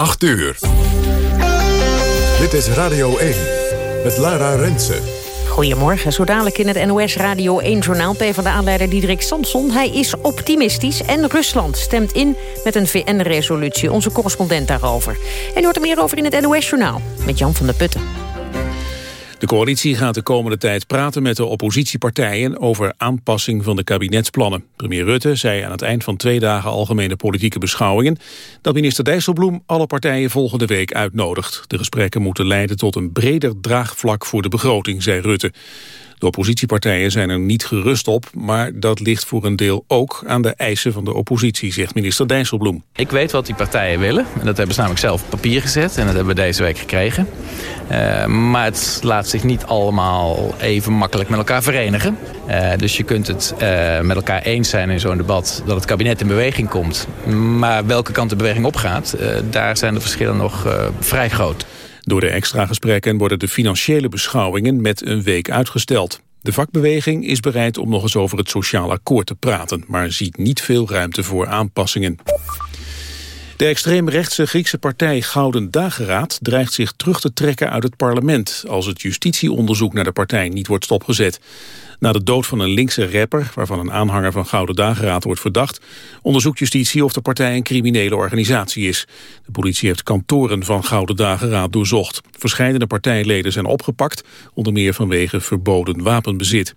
8 uur. Dit is Radio 1 met Lara Rensen. Goedemorgen, zo dadelijk in het NOS Radio 1-journaal... PvdA-leider Diederik Samson. Hij is optimistisch en Rusland stemt in met een VN-resolutie. Onze correspondent daarover. En u hoort er meer over in het NOS-journaal met Jan van der Putten. De coalitie gaat de komende tijd praten met de oppositiepartijen over aanpassing van de kabinetsplannen. Premier Rutte zei aan het eind van twee dagen algemene politieke beschouwingen dat minister Dijsselbloem alle partijen volgende week uitnodigt. De gesprekken moeten leiden tot een breder draagvlak voor de begroting, zei Rutte. De oppositiepartijen zijn er niet gerust op, maar dat ligt voor een deel ook aan de eisen van de oppositie, zegt minister Dijsselbloem. Ik weet wat die partijen willen. En dat hebben ze namelijk zelf op papier gezet en dat hebben we deze week gekregen. Uh, maar het laat zich niet allemaal even makkelijk met elkaar verenigen. Uh, dus je kunt het uh, met elkaar eens zijn in zo'n debat dat het kabinet in beweging komt. Maar welke kant de beweging opgaat, daar zijn de verschillen nog vrij groot. Door de extra gesprekken worden de financiële beschouwingen met een week uitgesteld. De vakbeweging is bereid om nog eens over het sociaal akkoord te praten... maar ziet niet veel ruimte voor aanpassingen. De extreemrechtse Griekse partij Gouden Dageraad dreigt zich terug te trekken uit het parlement als het justitieonderzoek naar de partij niet wordt stopgezet. Na de dood van een linkse rapper, waarvan een aanhanger van Gouden Dageraad wordt verdacht, onderzoekt justitie of de partij een criminele organisatie is. De politie heeft kantoren van Gouden Dageraad doorzocht. Verscheidene partijleden zijn opgepakt, onder meer vanwege verboden wapenbezit.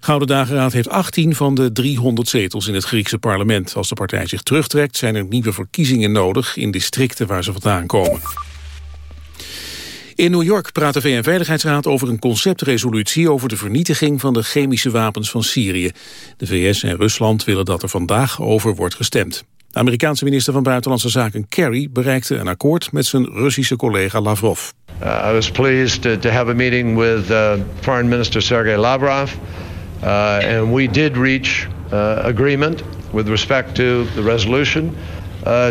Gouden Dageraad heeft 18 van de 300 zetels in het Griekse parlement. Als de partij zich terugtrekt zijn er nieuwe verkiezingen nodig in districten waar ze vandaan komen. In New York praat de VN-veiligheidsraad over een conceptresolutie over de vernietiging van de chemische wapens van Syrië. De VS en Rusland willen dat er vandaag over wordt gestemd. De Amerikaanse minister van Buitenlandse Zaken Kerry bereikte een akkoord met zijn Russische collega Lavrov. Uh, I was pleased to, have a meeting with uh, Foreign Minister Sergei Lavrov. Uh, and we did reach uh, agreement with respect to the resolution uh,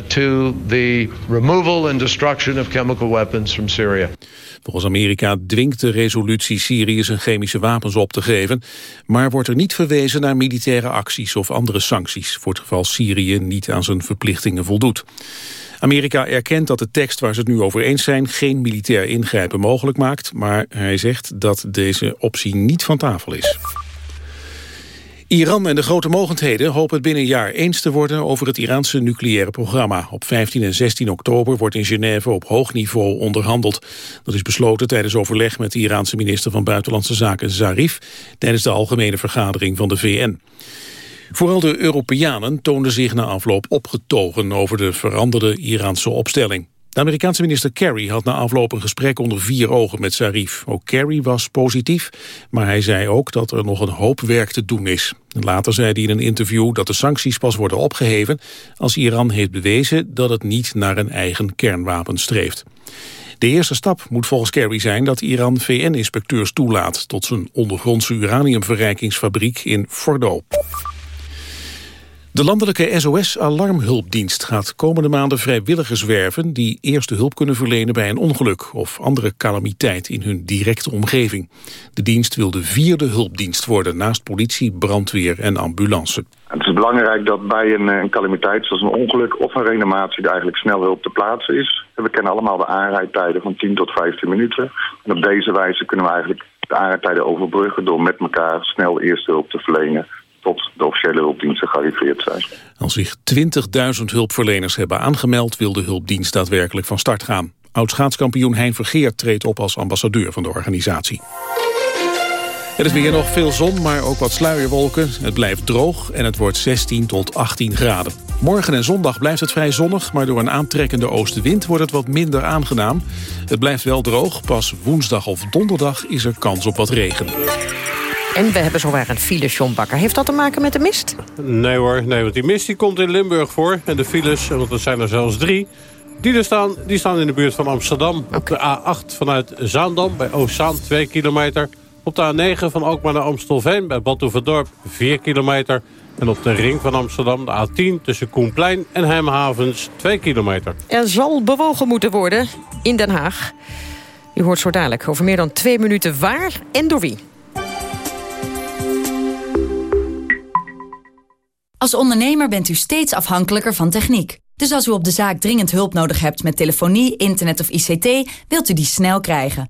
to the removal and destruction of chemical weapons from Syria. Volgens Amerika dwingt de resolutie Syrië zijn chemische wapens op te geven, maar wordt er niet verwezen naar militaire acties of andere sancties, voor het geval Syrië niet aan zijn verplichtingen voldoet. Amerika erkent dat de tekst waar ze het nu over eens zijn geen militair ingrijpen mogelijk maakt, maar hij zegt dat deze optie niet van tafel is. Iran en de grote mogendheden hopen het binnen een jaar eens te worden over het Iraanse nucleaire programma. Op 15 en 16 oktober wordt in Genève op hoog niveau onderhandeld. Dat is besloten tijdens overleg met de Iraanse minister van Buitenlandse Zaken Zarif tijdens de algemene vergadering van de VN. Vooral de Europeanen toonden zich na afloop opgetogen over de veranderde Iraanse opstelling. De Amerikaanse minister Kerry had na afloop een gesprek onder vier ogen met Zarif. Ook Kerry was positief, maar hij zei ook dat er nog een hoop werk te doen is. Later zei hij in een interview dat de sancties pas worden opgeheven als Iran heeft bewezen dat het niet naar een eigen kernwapen streeft. De eerste stap moet volgens Kerry zijn dat Iran VN-inspecteurs toelaat tot zijn ondergrondse uraniumverrijkingsfabriek in Fordo. De landelijke SOS-alarmhulpdienst gaat komende maanden vrijwilligers werven... die eerste hulp kunnen verlenen bij een ongeluk of andere calamiteit in hun directe omgeving. De dienst wil de vierde hulpdienst worden naast politie, brandweer en ambulance. Het is belangrijk dat bij een, een calamiteit zoals een ongeluk of een reanimatie... er eigenlijk snel hulp te plaatsen is. we kennen allemaal de aanrijdtijden van 10 tot 15 minuten. En op deze wijze kunnen we eigenlijk de aanrijdtijden overbruggen... door met elkaar snel eerste hulp te verlenen tot de officiële hulpdiensten gearriveerd zijn. Als zich 20.000 hulpverleners hebben aangemeld... wil de hulpdienst daadwerkelijk van start gaan. Oud-schaatskampioen Hein Vergeer treedt op als ambassadeur van de organisatie. Het is weer nog veel zon, maar ook wat sluierwolken. Het blijft droog en het wordt 16 tot 18 graden. Morgen en zondag blijft het vrij zonnig... maar door een aantrekkende oostenwind wordt het wat minder aangenaam. Het blijft wel droog, pas woensdag of donderdag is er kans op wat regen. En we hebben zowaar een file, John Bakker. Heeft dat te maken met de mist? Nee hoor, nee, want die mist die komt in Limburg voor. En de files, want er zijn er zelfs drie... Die er staan, die staan in de buurt van Amsterdam. Op de A8 vanuit Zaandam bij Oostzaan 2 kilometer. Op de A9 van Alkmaar naar Amstelveen bij Badhoevedorp 4 kilometer. En op de ring van Amsterdam de A10 tussen Koenplein en Hemhavens 2 kilometer. Er zal bewogen moeten worden in Den Haag. U hoort zo dadelijk over meer dan twee minuten waar en door wie. Als ondernemer bent u steeds afhankelijker van techniek. Dus als u op de zaak dringend hulp nodig hebt met telefonie, internet of ICT, wilt u die snel krijgen.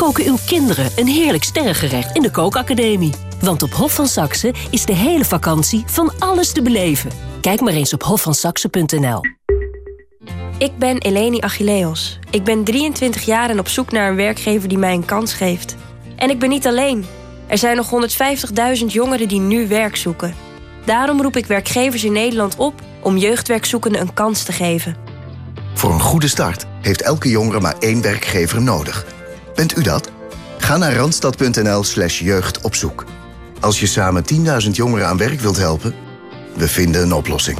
koken uw kinderen een heerlijk sterrengerecht in de kookacademie. Want op Hof van Saxe is de hele vakantie van alles te beleven. Kijk maar eens op hofvansaxe.nl. Ik ben Eleni Achilleos. Ik ben 23 jaar en op zoek naar een werkgever die mij een kans geeft. En ik ben niet alleen. Er zijn nog 150.000 jongeren die nu werk zoeken. Daarom roep ik werkgevers in Nederland op om jeugdwerkzoekenden een kans te geven. Voor een goede start heeft elke jongere maar één werkgever nodig. Bent u dat? Ga naar randstad.nl slash jeugdopzoek. Als je samen 10.000 jongeren aan werk wilt helpen, we vinden een oplossing.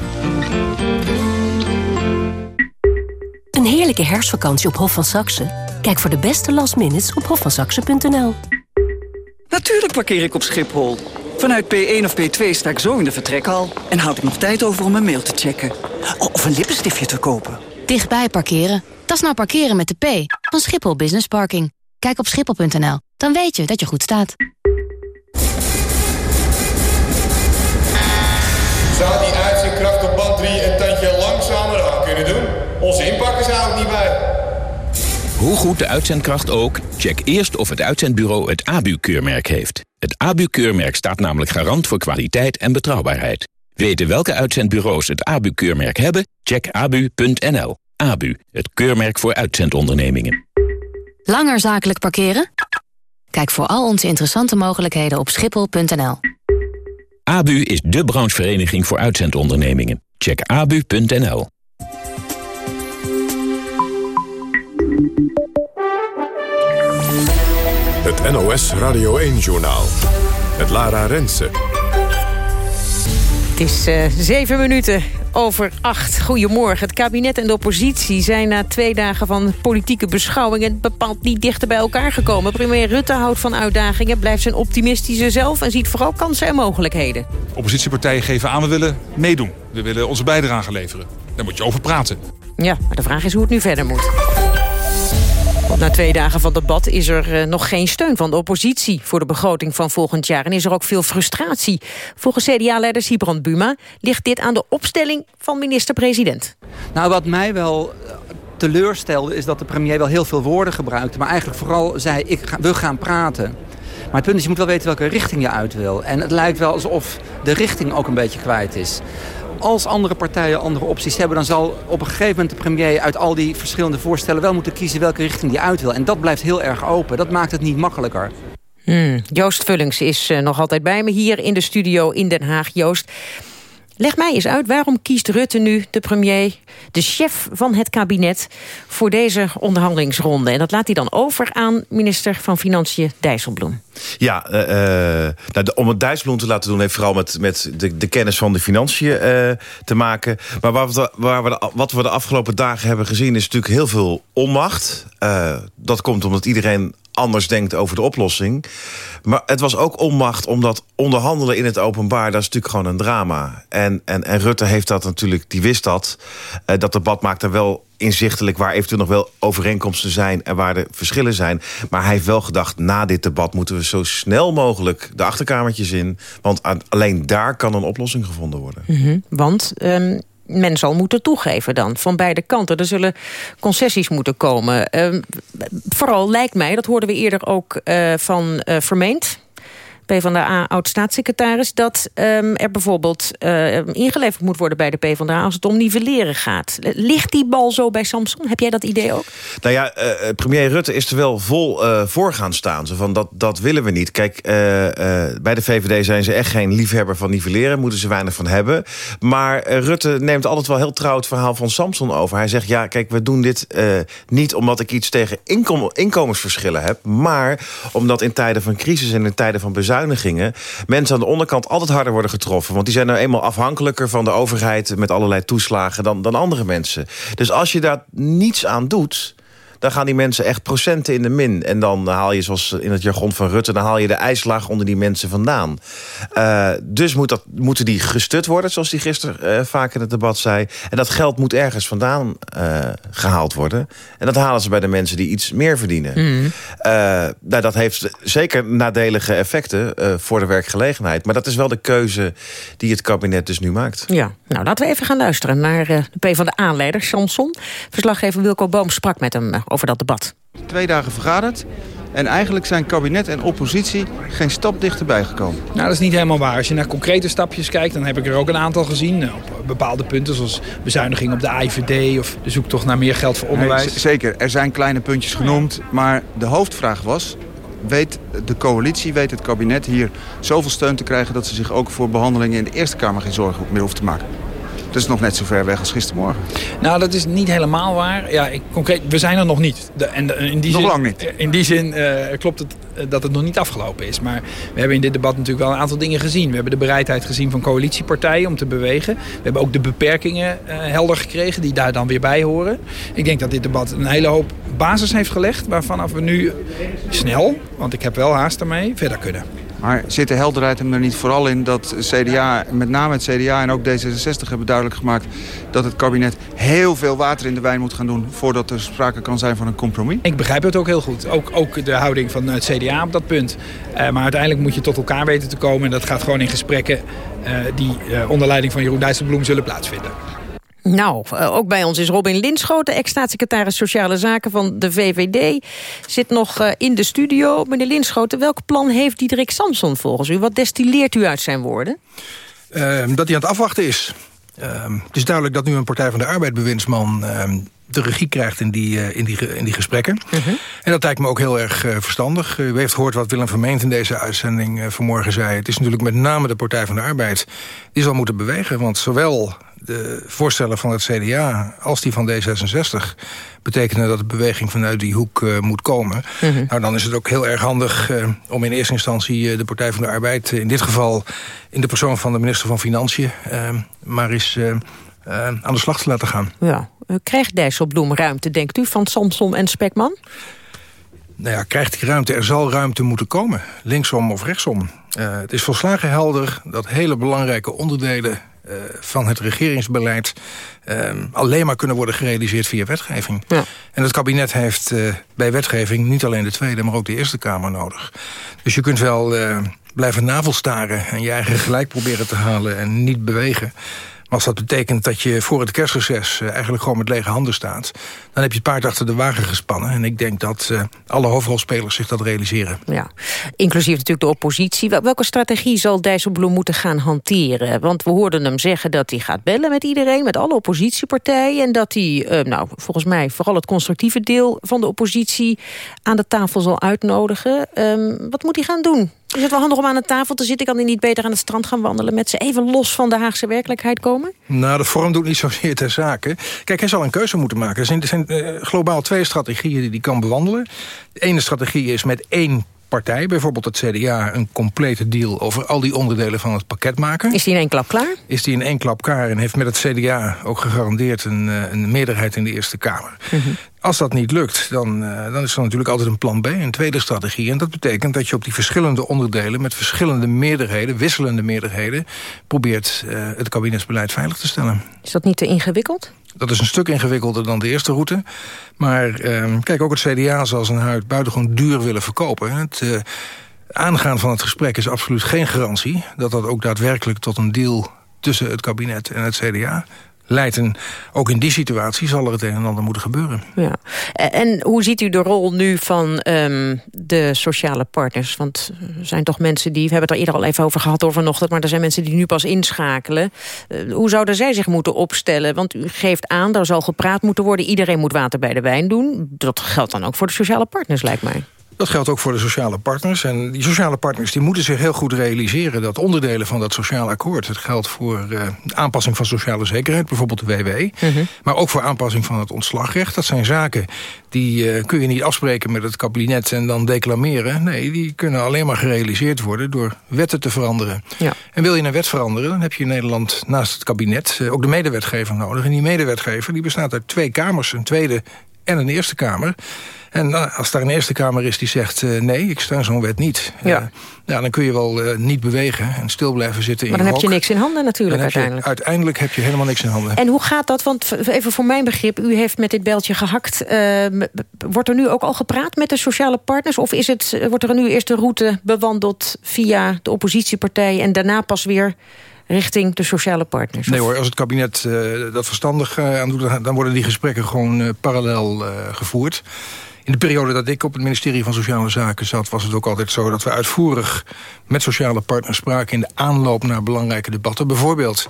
Een heerlijke herfstvakantie op Hof van Saxe? Kijk voor de beste last minutes op hofvansaxe.nl. Natuurlijk parkeer ik op Schiphol. Vanuit P1 of P2 sta ik zo in de vertrekhal... en houd ik nog tijd over om een mail te checken. Of een lippenstiftje te kopen. Dichtbij parkeren. Dat is nou parkeren met de P van Schiphol Business Parking. Kijk op schiphol.nl, dan weet je dat je goed staat. Zou die uitzendkracht op band 3 een tandje langzamer aan kunnen doen? Onze inpakken zou ik niet bij. Hoe goed de uitzendkracht ook, check eerst of het uitzendbureau het ABU-keurmerk heeft. Het ABU-keurmerk staat namelijk garant voor kwaliteit en betrouwbaarheid. Weten welke uitzendbureaus het ABU-keurmerk hebben? Check abu.nl. ABU, het keurmerk voor uitzendondernemingen. Langer zakelijk parkeren? Kijk voor al onze interessante mogelijkheden op schiphol.nl. ABU is de branchevereniging voor uitzendondernemingen. Check abu.nl. Het NOS Radio 1-journaal. Het Lara Rensen. Het is uh, zeven minuten over acht. Goedemorgen. Het kabinet en de oppositie zijn na twee dagen van politieke beschouwingen bepaald niet dichter bij elkaar gekomen. Premier Rutte houdt van uitdagingen, blijft zijn optimistische zelf en ziet vooral kansen en mogelijkheden. Oppositiepartijen geven aan, we willen meedoen. We willen onze bijdrage leveren. Daar moet je over praten. Ja, maar de vraag is hoe het nu verder moet. Na twee dagen van debat is er uh, nog geen steun van de oppositie... voor de begroting van volgend jaar. En is er ook veel frustratie. Volgens CDA-leider Sibrand Buma ligt dit aan de opstelling van minister-president. Nou, wat mij wel teleurstelde is dat de premier wel heel veel woorden gebruikte... maar eigenlijk vooral zei, ik we gaan praten. Maar het punt is, je moet wel weten welke richting je uit wil. En het lijkt wel alsof de richting ook een beetje kwijt is als andere partijen andere opties hebben... dan zal op een gegeven moment de premier uit al die verschillende voorstellen... wel moeten kiezen welke richting die uit wil. En dat blijft heel erg open. Dat maakt het niet makkelijker. Hmm. Joost Vullings is uh, nog altijd bij me hier in de studio in Den Haag. Joost, leg mij eens uit, waarom kiest Rutte nu, de premier... de chef van het kabinet, voor deze onderhandelingsronde? En dat laat hij dan over aan minister van Financiën Dijsselbloem. Ja, uh, nou, de, om het Dijsselbloem te laten doen... heeft vooral met, met de, de kennis van de financiën uh, te maken. Maar waar we, wat we de afgelopen dagen hebben gezien... is natuurlijk heel veel onmacht. dat komt omdat iedereen anders denkt over de oplossing. Maar het was ook onmacht omdat onderhandelen in het openbaar... dat is natuurlijk gewoon een drama. En, en, en Rutte heeft dat natuurlijk, die wist dat. Uh, dat debat maakt er wel inzichtelijk waar eventueel nog wel overeenkomsten zijn... en waar de verschillen zijn. Maar hij heeft wel gedacht, na dit debat moeten we zo snel mogelijk... de achterkamertjes in, want alleen daar kan een oplossing gevonden worden. -hmm, want um, men zal moeten toegeven dan, van beide kanten. Er zullen concessies moeten komen. Uh, vooral lijkt mij, dat hoorden we eerder ook uh, van uh, Vermeend... PvdA oud-staatssecretaris... dat um, er bijvoorbeeld uh, ingeleverd moet worden bij de PvdA... als het om nivelleren gaat. Ligt die bal zo bij Samson? Heb jij dat idee ook? Nou ja, uh, premier Rutte is er wel vol uh, voor gaan staan. Zo van, dat, dat willen we niet. Kijk, bij de VVD zijn ze echt geen liefhebber van nivelleren. Moeten ze weinig van hebben. Maar Rutte neemt altijd wel heel trouw het verhaal van Samson over. Hij zegt, ja, kijk, we doen dit niet omdat ik iets tegen inkom inkomensverschillen heb... maar omdat in tijden van crisis en in tijden van bezuiniging mensen aan de onderkant altijd harder worden getroffen. Want die zijn nou eenmaal afhankelijker van de overheid... met allerlei toeslagen dan, dan andere mensen. Dus als je daar niets aan doet dan gaan die mensen echt procenten in de min. En dan haal je, zoals in het jargon van Rutte... dan haal je de ijslaag onder die mensen vandaan. Uh, dus moet dat, moeten die gestut worden, zoals die gisteren uh, vaak in het debat zei. En dat geld moet ergens vandaan uh, gehaald worden. En dat halen ze bij de mensen die iets meer verdienen. Mm. nou, dat heeft zeker nadelige effecten voor de werkgelegenheid. Maar dat is wel de keuze die het kabinet dus nu maakt. Ja, nou laten we even gaan luisteren naar de P van de aanleider, Samson. Verslaggever Wilco Boom sprak met hem over dat debat. Twee dagen vergaderd. En eigenlijk zijn kabinet en oppositie geen stap dichterbij gekomen. Nou, dat is niet helemaal waar. Als je naar concrete stapjes kijkt, dan heb ik er ook een aantal gezien. Eh, op bepaalde punten, zoals bezuiniging op de IVD... of de zoektocht naar meer geld voor onderwijs. Nee, zeker, er zijn kleine puntjes genoemd. Maar de hoofdvraag was, weet de coalitie, weet het kabinet hier zoveel steun te krijgen... dat ze zich ook voor behandelingen in de Eerste Kamer geen zorgen meer hoeven te maken? Dat is nog net zo ver weg als gistermorgen. Nou, dat is niet helemaal waar. Ja, ik, concreet, we zijn er nog niet. De, en in die nog zin, lang niet. In die zin uh, klopt het uh, dat het nog niet afgelopen is. Maar we hebben in dit debat natuurlijk wel een aantal dingen gezien. We hebben de bereidheid gezien van coalitiepartijen om te bewegen. We hebben ook de beperkingen uh, helder gekregen die daar dan weer bij horen. Ik denk dat dit debat een hele hoop basis heeft gelegd... waarvan we nu snel, want ik heb wel haast ermee, verder kunnen. Maar zit de helderheid hem er niet vooral in dat CDA, met name het CDA en ook D66 hebben duidelijk gemaakt dat het kabinet heel veel water in de wijn moet gaan doen voordat er sprake kan zijn van een compromis? Ik begrijp het ook heel goed. Ook, ook de houding van het CDA op dat punt. Uh, maar uiteindelijk moet je tot elkaar weten te komen en dat gaat gewoon in gesprekken uh, die onder leiding van Jeroen Dijsselbloem zullen plaatsvinden. Nou, ook bij ons is Robin Linschoten, ex-staatssecretaris Sociale Zaken van de VVD. Zit nog in de studio. Meneer Linschoten, welk plan heeft Diederik Samson volgens u? Wat destilleert u uit zijn woorden? Uh, dat hij aan het afwachten is. Uh, het is duidelijk dat nu een Partij van de Arbeid bewindsman... Uh, de regie krijgt in die, uh, in die, in die gesprekken. Uh -huh. En dat lijkt me ook heel erg uh, verstandig. u heeft gehoord wat Willem Vermeend in deze uitzending vanmorgen zei. Het is natuurlijk met name de Partij van de Arbeid... die zal moeten bewegen, want zowel de voorstellen van het CDA als die van D66... betekenen dat de beweging vanuit die hoek uh, moet komen. -huh. Nou, dan is het ook heel erg handig uh, om in eerste instantie... Uh, de Partij van de Arbeid, in dit geval in de persoon van de minister van Financiën... maar eens aan de slag te laten gaan. Ja. Krijgt Dijsselbloem ruimte, denkt u, van Samson en Spekman? Nou ja, krijgt hij ruimte? Er zal ruimte moeten komen. Linksom of rechtsom. het is volslagen helder dat hele belangrijke onderdelen van het regeringsbeleid uh, alleen maar kunnen worden gerealiseerd via wetgeving. Ja. En het kabinet heeft uh, bij wetgeving niet alleen de Tweede, maar ook de Eerste Kamer nodig. Dus je kunt wel blijven navelstaren en je eigen gelijk proberen te halen en niet bewegen. Als dat betekent dat je voor het kerstreces eigenlijk gewoon met lege handen staat... dan heb je het paard achter de wagen gespannen. En ik denk dat uh, alle hoofdrolspelers zich dat realiseren. Ja, inclusief natuurlijk de oppositie. Welke strategie zal Dijsselbloem moeten gaan hanteren? Want we hoorden hem zeggen dat hij gaat bellen met iedereen... met alle oppositiepartijen. En dat hij, uh, nou, volgens mij vooral het constructieve deel van de oppositie... aan de tafel zal uitnodigen. Um, wat moet hij gaan doen? Is het wel handig om aan de tafel te zitten? Kan hij niet beter aan het strand gaan wandelen... met ze even los van de Haagse werkelijkheid komen? Nou, de vorm doet niet zozeer ter zake. Kijk, hij zal een keuze moeten maken. Er zijn, er zijn uh, globaal twee strategieën die hij kan bewandelen. De ene strategie is met één partij, bijvoorbeeld het CDA... een complete deal over al die onderdelen van het pakket maken. Is die in één klap klaar? Is die in één klap klaar en heeft met het CDA ook gegarandeerd... een, een meerderheid in de Eerste Kamer. Mm -hmm. Als dat niet lukt, dan, uh, dan is er natuurlijk altijd een plan B, een tweede strategie. En dat betekent dat je op die verschillende onderdelen... met verschillende meerderheden, wisselende meerderheden... probeert uh, het kabinetsbeleid veilig te stellen. Is dat niet te ingewikkeld? Dat is een stuk ingewikkelder dan de eerste route. Maar uh, kijk, ook het CDA zal zijn huid buitengewoon duur willen verkopen. Het uh, aangaan van het gesprek is absoluut geen garantie... dat dat ook daadwerkelijk tot een deal tussen het kabinet en het CDA leidt. En ook in die situatie zal er het een en ander moeten gebeuren. Ja. En hoe ziet u de rol nu van um, de sociale partners? Want er zijn toch mensen die, we hebben het er eerder al even over gehad over vanochtend... maar er zijn mensen die nu pas inschakelen. Uh, hoe zouden zij zich moeten opstellen? Want u geeft aan, daar zal gepraat moeten worden. Iedereen moet water bij de wijn doen. Dat geldt dan ook voor de sociale partners, lijkt mij. Dat geldt ook voor de sociale partners. En die sociale partners die moeten zich heel goed realiseren... dat onderdelen van dat sociaal akkoord... het geldt voor uh, aanpassing van sociale zekerheid, bijvoorbeeld de WW... Mhm. maar ook voor aanpassing van het ontslagrecht. Dat zijn zaken die uh, kun je niet afspreken met het kabinet... en dan declameren. Nee, die kunnen alleen maar gerealiseerd worden... door wetten te veranderen. Ja. En wil je een wet veranderen, dan heb je in Nederland naast het kabinet... Uh, ook de medewetgever nodig. En die medewetgever die bestaat uit twee kamers. Een tweede en een Eerste Kamer. En nou, als daar een Eerste Kamer is die zegt... Uh, nee, ik steun zo'n wet niet. Ja. Uh, ja, dan kun je wel uh, niet bewegen en stil blijven zitten maar in dan heb je niks in handen natuurlijk uiteindelijk. Je, uiteindelijk heb je helemaal niks in handen. En hoe gaat dat? Want even voor mijn begrip, u heeft met dit beltje gehakt. wordt er nu ook al gepraat met de sociale partners? Of is het, wordt er nu eerst de route bewandeld via de oppositiepartij... en daarna pas weer richting de sociale partners? Nee hoor, als het kabinet uh, dat verstandig uh, aan doet... dan worden die gesprekken gewoon uh, parallel gevoerd. In de periode dat ik op het ministerie van Sociale Zaken zat... was het ook altijd zo dat we uitvoerig met sociale partners spraken... in de aanloop naar belangrijke debatten. Bijvoorbeeld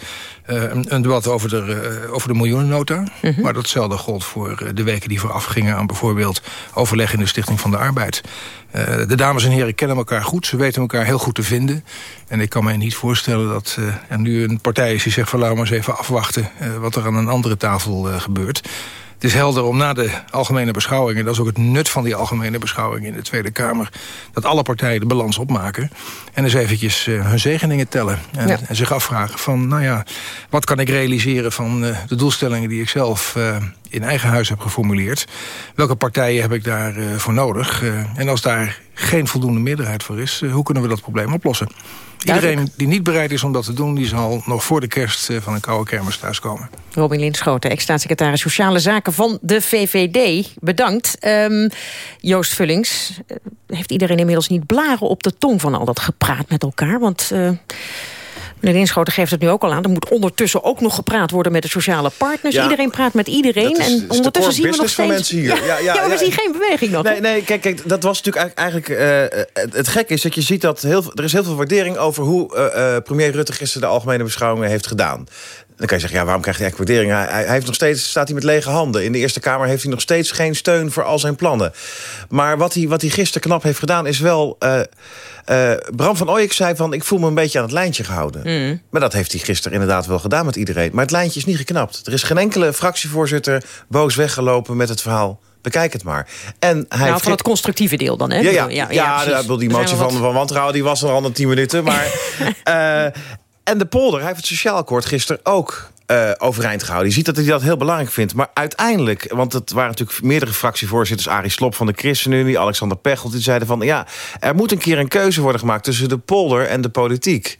uh, een, een, debat over de, uh, over de miljoenennota. -hmm. Maar datzelfde gold voor de weken die vooraf gingen... aan bijvoorbeeld overleg in de Stichting van de Arbeid. Uh, de dames en heren kennen elkaar goed. Ze weten elkaar heel goed te vinden. En ik kan mij niet voorstellen dat er nu een partij is die zegt... van laten we maar eens even afwachten wat er aan een andere tafel gebeurt. Het is helder om na de algemene beschouwingen... dat is ook het nut van die algemene beschouwing in de Tweede Kamer... dat alle partijen de balans opmaken... en eens eventjes uh, hun zegeningen tellen. En, ja. en, zich afvragen van, nou ja, wat kan ik realiseren... van uh, de doelstellingen die ik zelf uh, in eigen huis heb geformuleerd? Welke partijen heb ik daarvoor nodig? en als daar geen voldoende meerderheid voor is... hoe kunnen we dat probleem oplossen? Iedereen die niet bereid is om dat te doen... die zal nog voor de kerst van een koude kermis thuiskomen. Robin Linschoten, ex-staatssecretaris Sociale Zaken van de VVD. Bedankt. Um, Joost Vullings, heeft iedereen inmiddels niet blaren op de tong... van al dat gepraat met elkaar? Want... Uh, Meneer Linschoten geeft het nu ook al aan. Er moet ondertussen ook nog gepraat worden met de sociale partners. Ja, iedereen praat met iedereen. Is, en ondertussen zien we nog steeds... mensen hier. Ja, ja, ja, maar we zien geen beweging nog. Nee, nee kijk, kijk, dat was natuurlijk eigenlijk... Uh, het, het gekke is dat je ziet dat heel, er is heel veel waardering over... hoe uh, uh, premier Rutte gisteren de algemene beschouwingen heeft gedaan. Dan kan je zeggen, ja, waarom krijgt hij eigenlijk waardering? Hij, hij, heeft nog steeds, staat hij met lege handen. In de Eerste Kamer heeft hij nog steeds geen steun voor al zijn plannen. Maar wat hij, wat hij gisteren knap heeft gedaan is wel... Uh, uh, Bram van Ooyek zei van, ik voel me een beetje aan het lijntje gehouden. Mm. Maar dat heeft hij gisteren inderdaad wel gedaan met iedereen. Maar het lijntje is niet geknapt. Er is geen enkele fractievoorzitter boos weggelopen met het verhaal bekijk het maar. En hij nou, van het constructieve deel dan, hè? Ja, ja, ja, ja, ja, die motie van, van wantrouwen die was er al een tien minuten. Maar, uh, en de polder, hij heeft het sociaal akkoord gisteren ook uh, overeind gehouden. Je ziet dat hij dat heel belangrijk vindt. Maar uiteindelijk, want het waren natuurlijk meerdere fractievoorzitters... Arie Slop van de ChristenUnie, Alexander Pechelt... die zeiden van, ja, er moet een keer een keuze worden gemaakt... tussen de polder en de politiek.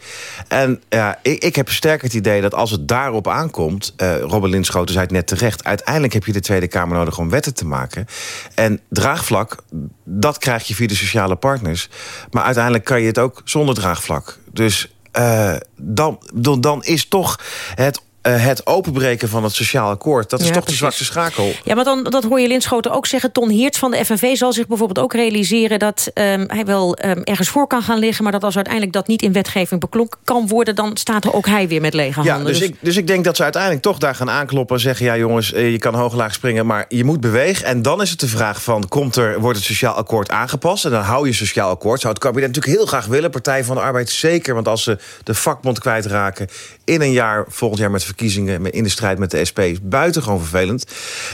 En ja, ik, ik heb sterk het idee dat als het daarop aankomt... Uh, Robin Linschoten zei het net terecht... uiteindelijk heb je de Tweede Kamer nodig om wetten te maken. En draagvlak, dat krijg je via de sociale partners. Maar uiteindelijk kan je het ook zonder draagvlak. Dus uh, dan, dan is toch het uh, het openbreken van het sociaal akkoord... dat is ja, toch precies. de zwakste schakel. Ja, maar dan, dat hoor je Linschoten ook zeggen. Ton Heerts van de FNV zal zich bijvoorbeeld ook realiseren... dat um, hij wel um, ergens voor kan gaan liggen... maar dat als uiteindelijk dat niet in wetgeving beklonken kan worden... dan staat er ook hij weer met lege handen. Ja, dus, dus... Ik, dus ik denk dat ze uiteindelijk toch daar gaan aankloppen... en zeggen, ja jongens, je kan hoog-laag springen... maar je moet bewegen. En dan is het de vraag van, komt er, wordt het sociaal akkoord aangepast... en dan hou je sociaal akkoord. Zou het kabinet natuurlijk heel graag willen. Partij van de Arbeid zeker, want als ze de vakbond kwijtraken... in een jaar, volgend jaar met verkiezingen in de strijd met de SP is buitengewoon vervelend.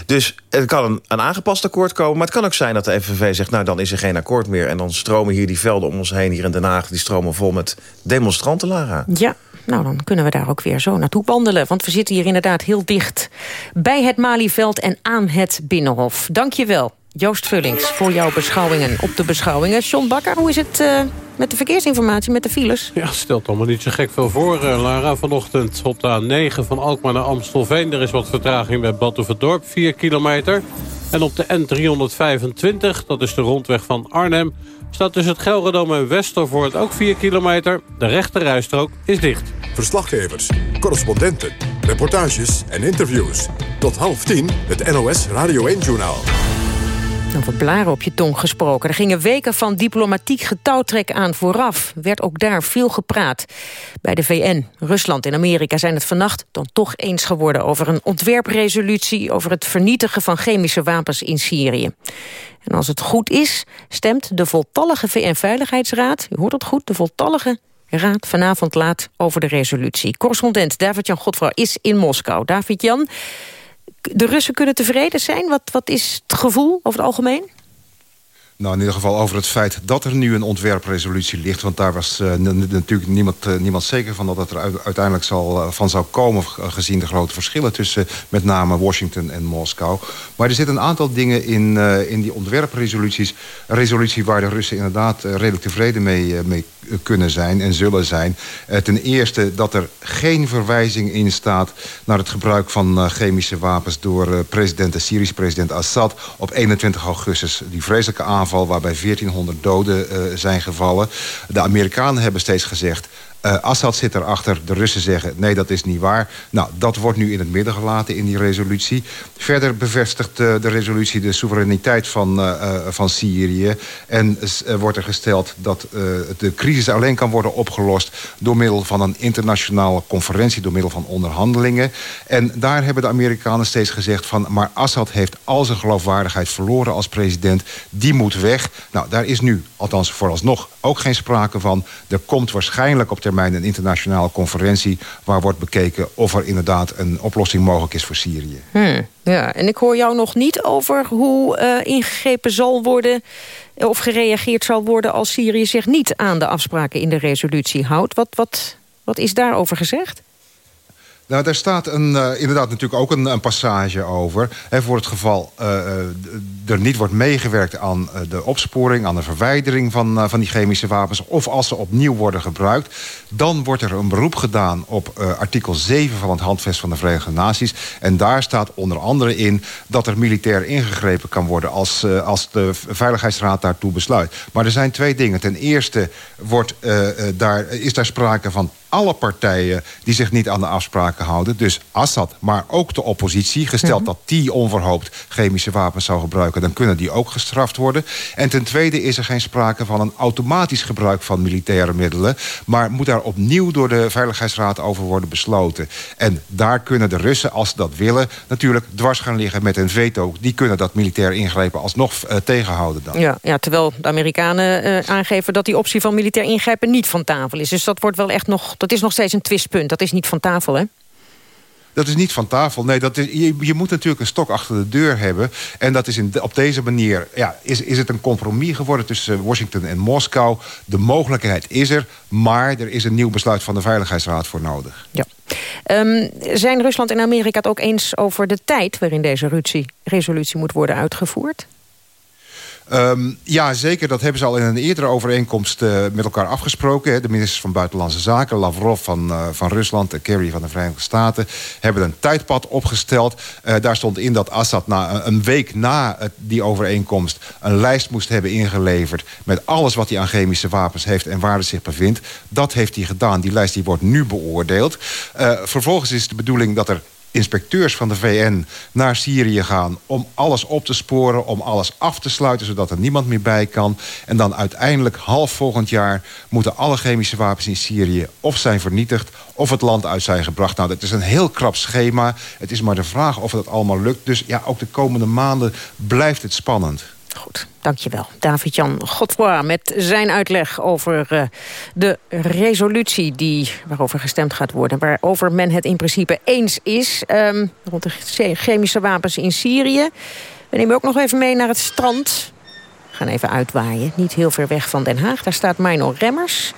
Dus er kan een, een aangepast akkoord komen. Maar het kan ook zijn dat de FNV zegt... nou, dan is er geen akkoord meer. En dan stromen hier die velden om ons heen, hier in Den Haag... die stromen vol met demonstranten, Lara. Ja, nou, dan kunnen we daar ook weer zo naartoe wandelen. Want we zitten hier inderdaad heel dicht bij het Malieveld en aan het Binnenhof. Dank je wel. Joost Vullings, voor jouw beschouwingen op de beschouwingen. John Bakker, hoe is het uh, met de verkeersinformatie, met de files? Ja, stelt allemaal niet zo gek veel voor, uh, Lara. Vanochtend op de A9 van Alkmaar naar Amstelveen. Er is wat vertraging bij Batuverdorp, 4 kilometer. En op de N325, dat is de rondweg van Arnhem... staat tussen het Gelredome en Westervoort ook 4 kilometer. De rechte rijstrook is dicht. Verslaggevers, correspondenten, reportages en interviews. Tot half tien het NOS Radio 1-journaal. Over blaren op je tong gesproken. Er gingen weken van diplomatiek getouwtrek aan vooraf. Werd ook daar veel gepraat. Bij de VN, Rusland en Amerika zijn het vannacht dan toch eens geworden... over een ontwerpresolutie over het vernietigen van chemische wapens in Syrië. En als het goed is, stemt de voltallige VN-veiligheidsraad... u hoort het goed, de voltallige raad vanavond laat over de resolutie. Correspondent David-Jan Godfrouw is in Moskou. David-Jan, de Russen kunnen tevreden zijn? Wat, wat is het gevoel over het algemeen? Nou, in ieder geval over het feit dat er nu een ontwerpresolutie ligt. Want daar was uh, natuurlijk niemand, uh, niemand zeker van dat het er uiteindelijk zal, uh, van zou komen... gezien de grote verschillen tussen met name Washington en Moskou. Maar er zitten een aantal dingen in, in die ontwerpresoluties. Een resolutie waar de Russen inderdaad redelijk tevreden mee, mee kunnen zijn en zullen zijn. ten eerste dat er geen verwijzing in staat... naar het gebruik van chemische wapens door president, de Syrische president Assad... op 21 augustus, die vreselijke aanval aanval waarbij 1400 doden uh, zijn gevallen. De Amerikanen hebben steeds gezegd... Uh, Assad zit erachter, de Russen zeggen nee, dat is niet waar. Nou, dat wordt nu in het midden gelaten in die resolutie. Verder bevestigt uh, de resolutie de soevereiniteit van, uh, van Syrië. En wordt er gesteld dat de crisis alleen kan worden opgelost... door middel van een internationale conferentie, door middel van onderhandelingen. En daar hebben de Amerikanen steeds gezegd van... maar Assad heeft al zijn geloofwaardigheid verloren als president. Die moet weg. Nou, daar is nu, althans vooralsnog, ook geen sprake van. Er komt waarschijnlijk op termijn een internationale conferentie... waar wordt bekeken of er inderdaad een oplossing mogelijk is voor Syrië. Hmm, ja, en ik hoor jou nog niet over hoe uh, ingegrepen zal worden... of gereageerd zal worden als Syrië zich niet aan de afspraken in de resolutie houdt. Wat, wat, wat is daarover gezegd? Nou, daar staat een, uh, inderdaad natuurlijk ook een, een passage over. Hè, voor het geval uh, er niet wordt meegewerkt aan de opsporing... aan de verwijdering van, van die chemische wapens... of als ze opnieuw worden gebruikt... dan wordt er een beroep gedaan op artikel 7 van het Handvest van de Verenigde Naties. En daar staat onder andere in dat er militair ingegrepen kan worden... als, als de Veiligheidsraad daartoe besluit. Maar er zijn twee dingen. Ten eerste wordt, daar, is daar sprake van alle partijen die zich niet aan de afspraken houden. Dus Assad, maar ook de oppositie. Gesteld -hmm. dat die onverhoopt chemische wapens zou gebruiken... dan kunnen die ook gestraft worden. En ten tweede is er geen sprake van een automatisch gebruik van militaire middelen... maar moet daar opnieuw door de Veiligheidsraad over worden besloten. En daar kunnen de Russen, als ze dat willen... natuurlijk dwars gaan liggen met een veto. Die kunnen dat militair ingrijpen alsnog uh, tegenhouden dan. Ja, ja, terwijl de Amerikanen uh, aangeven dat die optie van militair ingrijpen niet van tafel is. Dus dat wordt wel echt nog dat is nog steeds een twistpunt. Dat is niet van tafel, hè? Dat is niet van tafel. Nee, dat is, je, je, moet natuurlijk een stok achter de deur hebben. En dat is in, op deze manier... Ja, is, is het een compromis geworden tussen Washington en Moskou. De mogelijkheid is er, maar er is een nieuw besluit van de Veiligheidsraad voor nodig. Ja. Um, zijn Rusland en Amerika het ook eens over de tijd... waarin deze resolutie moet worden uitgevoerd? Um, ja, zeker. Dat hebben ze al in een eerdere overeenkomst uh, met elkaar afgesproken. De ministers van Buitenlandse Zaken, Lavrov van, uh, van Rusland... en Kerry van de Verenigde Staten... hebben een tijdpad opgesteld. Uh, daar stond in dat Assad na, een week na die overeenkomst... een lijst moest hebben ingeleverd... met alles wat hij aan chemische wapens heeft en waar het zich bevindt. Dat heeft hij gedaan. Die lijst die wordt nu beoordeeld. vervolgens is de bedoeling dat er inspecteurs van de VN naar Syrië gaan... om alles op te sporen, om alles af te sluiten... zodat er niemand meer bij kan. En dan uiteindelijk half volgend jaar... moeten alle chemische wapens in Syrië of zijn vernietigd... of het land uit zijn gebracht. Nou, dat is een heel krap schema. Het is maar de vraag of dat allemaal lukt. Dus ja, ook de komende maanden blijft het spannend. Goed, dankjewel. David-Jan Godfroy met zijn uitleg over uh, de resolutie die, waarover gestemd gaat worden. Waarover men het in principe eens is. Um, rond de chemische wapens in Syrië. We nemen ook nog even mee naar het strand. We gaan even uitwaaien. Niet heel ver weg van Den Haag. Daar staat Mino Remmers.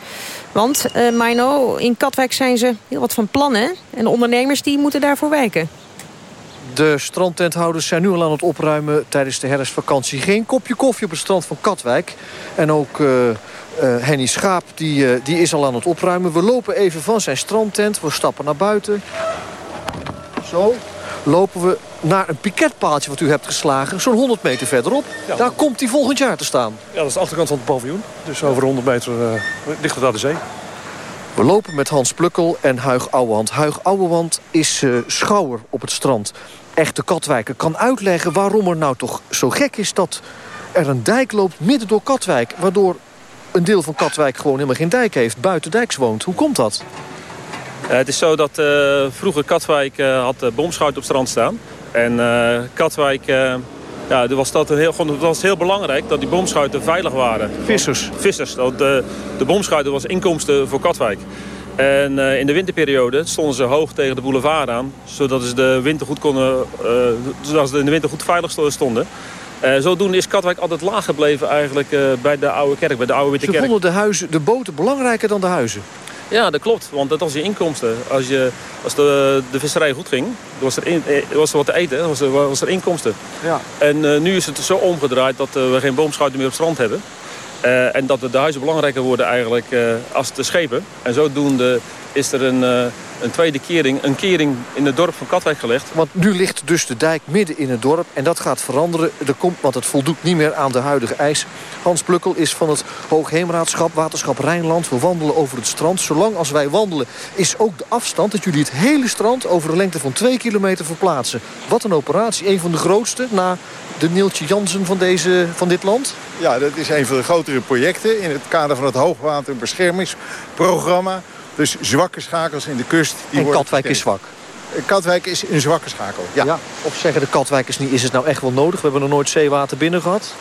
Want, uh, Mino, in Katwijk zijn ze heel wat van plannen. En de ondernemers die moeten daarvoor wijken. De strandtenthouders zijn nu al aan het opruimen tijdens de herfstvakantie. Geen kopje koffie op het strand van Katwijk. En ook uh, uh, Henny Schaap die, uh, die is al aan het opruimen. We lopen even van zijn strandtent. We stappen naar buiten. Zo lopen we naar een piketpaaltje wat u hebt geslagen. Zo'n 100 meter verderop. Ja. Daar komt hij volgend jaar te staan. Ja, dat is de achterkant van het paviljoen. Dus over 100 meter het aan de zee. We lopen met Hans Plukkel en Huig Ouwehand. Huig Ouwehand is uh, schouwer op het strand. Echte Katwijker kan uitleggen waarom er nou toch zo gek is... dat er een dijk loopt midden door Katwijk... waardoor een deel van Katwijk gewoon helemaal geen dijk heeft... buiten dijks woont. Hoe komt dat? Uh, het is zo dat uh, vroeger Katwijk had uh, bomschuit op strand staan. En Katwijk ja, was dat heel, het was heel belangrijk dat die bomschuiten veilig waren. Vissers? Vissers. De, de bomschuiten was inkomsten voor Katwijk. En uh, in de winterperiode stonden ze hoog tegen de boulevard aan. Zodat ze de winter goed konden, uh, zodat ze in de winter goed veilig stonden. Uh, zodoende is Katwijk altijd laag gebleven eigenlijk bij de oude kerk, bij de oude Witte Kerk. Ze vonden de, huizen, de boten belangrijker dan de huizen? Ja, dat klopt. Want dat was je inkomsten. Als, je, als de, de visserij goed ging, was er, in, was er wat te eten, was er, was er inkomsten. Ja. En nu is het zo omgedraaid dat we geen boomschuiten meer op strand hebben. Uh, en dat de huizen belangrijker worden eigenlijk als de schepen. En zodoende is er een, uh, een tweede kering, een kering in het dorp van Katwijk gelegd. Want nu ligt dus de dijk midden in het dorp en dat gaat veranderen. Er komt, want het voldoet niet meer aan de huidige eis. Hans Plukkel is van het Hoogheemraadschap, Waterschap Rijnland. We wandelen over het strand. Zolang als wij wandelen is ook de afstand dat jullie het hele strand... over een lengte van twee kilometer verplaatsen. Wat een operatie. Een van de grootste na de Nieltje Jansen van, deze, van dit land? Ja, dat is een van de grotere projecten in het kader van het Hoogwaterbeschermingsprogramma. Dus zwakke schakels in de kust. Die en Katwijk is zwak? Katwijk is een zwakke schakel, ja. Of zeggen de Katwijkers niet, is het nou echt wel nodig? We hebben nog nooit zeewater binnen gehad.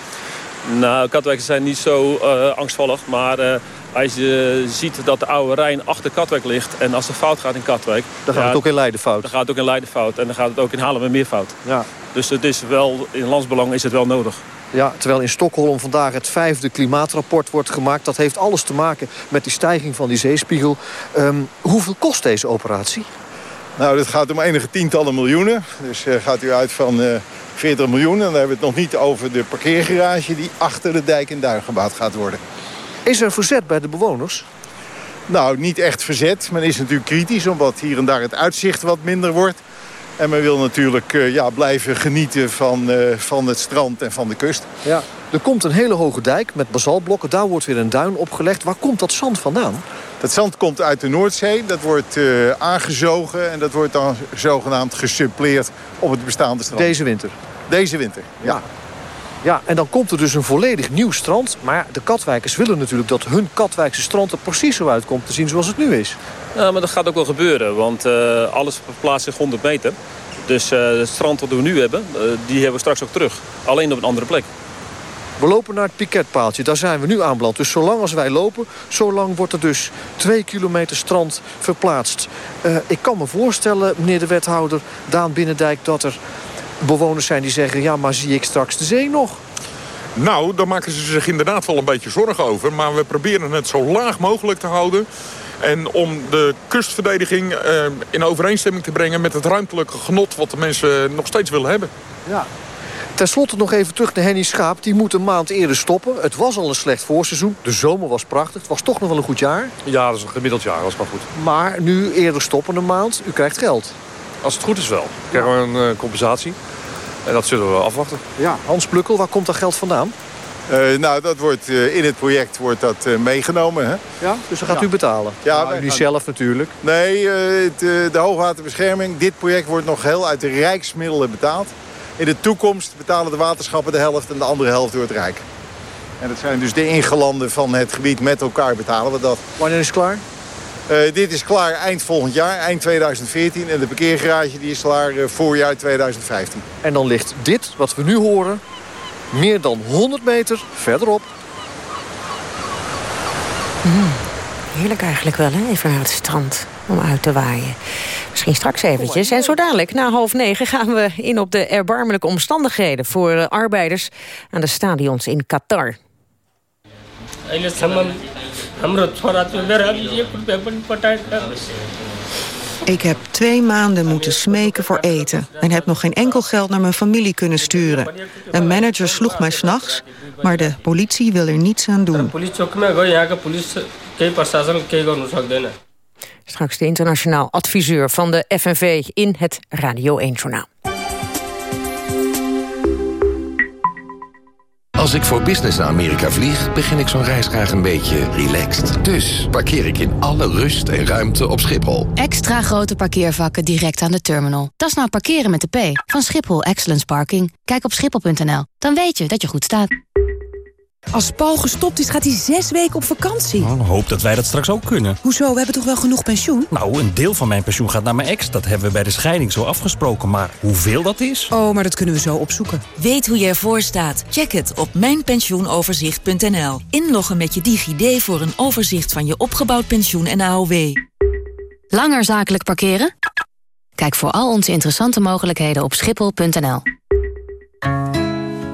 Nou, Katwijkers zijn niet zo uh, angstvallig. Maar uh, als je ziet dat de oude Rijn achter Katwijk ligt... en als er fout gaat in Katwijk... Dan gaat het ook in Leiden fout. Dan gaat het ook in Leiden fout. En dan gaat het ook in Halen meer fout. Ja. Dus het is wel, in landsbelang is het wel nodig. Ja, terwijl in Stockholm vandaag het vijfde klimaatrapport wordt gemaakt. Dat heeft alles te maken met die stijging van die zeespiegel. Um, hoeveel kost deze operatie? Nou, dit gaat om enige tientallen miljoenen. Dus uh, gaat u uit van uh, 40 miljoen. En dan hebben we het nog niet over de parkeergarage... die achter de dijk in Duin gebouwd gaat worden. Is er verzet bij de bewoners? Nou, niet echt verzet. Men is natuurlijk kritisch, omdat hier en daar het uitzicht wat minder wordt. En men wil natuurlijk uh, ja, blijven genieten van, uh, van het strand en van de kust. Ja. Er komt een hele hoge dijk met basaltblokken. Daar wordt weer een duin opgelegd. Waar komt dat zand vandaan? Dat zand komt uit de Noordzee. Dat wordt uh, aangezogen en dat wordt dan zogenaamd gesuppleerd op het bestaande strand. Deze winter? Deze winter, ja. Ja, en dan komt er dus een volledig nieuw strand. Maar de Katwijkers willen natuurlijk dat hun Katwijkse strand er precies zo uitkomt te zien zoals het nu is. Ja, maar dat gaat ook wel gebeuren, want uh, alles verplaatst zich 100 meter. Dus uh, het strand dat we nu hebben, uh, die hebben we straks ook terug. Alleen op een andere plek. We lopen naar het piketpaaltje, daar zijn we nu aanbeland. Dus zolang als wij lopen, zolang wordt er dus twee kilometer strand verplaatst. ik kan me voorstellen, meneer de wethouder Daan Binnendijk... dat er bewoners zijn die zeggen... ja, maar zie ik straks de zee nog? Nou, daar maken ze zich inderdaad wel een beetje zorgen over. Maar we proberen het zo laag mogelijk te houden. En om de kustverdediging uh, in overeenstemming te brengen... met het ruimtelijke genot wat de mensen nog steeds willen hebben. Ja. Ten slotte nog even terug naar Henny Schaap. Die moet een maand eerder stoppen. Het was al een slecht voorseizoen. De zomer was prachtig. Het was toch nog wel een goed jaar. Ja, dat is een gemiddeld jaar. Dat was maar goed. Maar nu eerder stoppen een maand. U krijgt geld. Als het goed is wel. Krijgen we een uh, compensatie. En dat zullen we afwachten. Ja. Hans Plukkel, waar komt dat geld vandaan? Uh, nou, dat wordt, uh, in het project wordt dat uh, meegenomen. Hè? Ja, dus dan gaat ja. u betalen? Ja, nou, u gaan... zelf natuurlijk. Nee, het, de hoogwaterbescherming. Dit project wordt nog heel uit de rijksmiddelen betaald. In de toekomst betalen de waterschappen de helft en de andere helft door het Rijk. En dat zijn dus de ingelanden van het gebied met elkaar betalen we dat. Wanneer is het klaar? Uh, dit is klaar eind volgend jaar, eind 2014. En de parkeergarage die is klaar uh, voorjaar 2015. En dan ligt dit, wat we nu horen, meer dan 100 meter verderop. Mm, heerlijk eigenlijk wel, hè? Even naar het strand om uit te waaien. Misschien straks eventjes. En zo dadelijk, na half negen, gaan we in op de erbarmelijke omstandigheden... voor arbeiders aan de stadions in Qatar. Ik heb twee maanden moeten smeken voor eten... en heb nog geen enkel geld naar mijn familie kunnen sturen. Een manager sloeg mij s'nachts, maar de politie wil er niets aan doen. Straks de internationaal adviseur van de FNV in het Radio 1-journaal. Als ik voor business naar Amerika vlieg, begin ik zo'n reis graag een beetje relaxed. Dus parkeer ik in alle rust en ruimte op Schiphol. Extra grote parkeervakken direct aan de terminal. Dat is nou parkeren met de P van Schiphol Excellence Parking. Kijk op schiphol.nl, dan weet je dat je goed staat. Als Paul gestopt is, gaat hij zes weken op vakantie. Nou, hoop dat wij dat straks ook kunnen. Hoezo? We hebben toch wel genoeg pensioen? Nou, een deel van mijn pensioen gaat naar mijn ex. Dat hebben we bij de scheiding zo afgesproken. Maar hoeveel dat is? Oh, maar dat kunnen we zo opzoeken. Weet hoe je ervoor staat? Check het op mijnpensioenoverzicht.nl. Inloggen met je DigiD voor een overzicht van je opgebouwd pensioen en AOW. Langer zakelijk parkeren? Kijk voor al onze interessante mogelijkheden op schiphol.nl.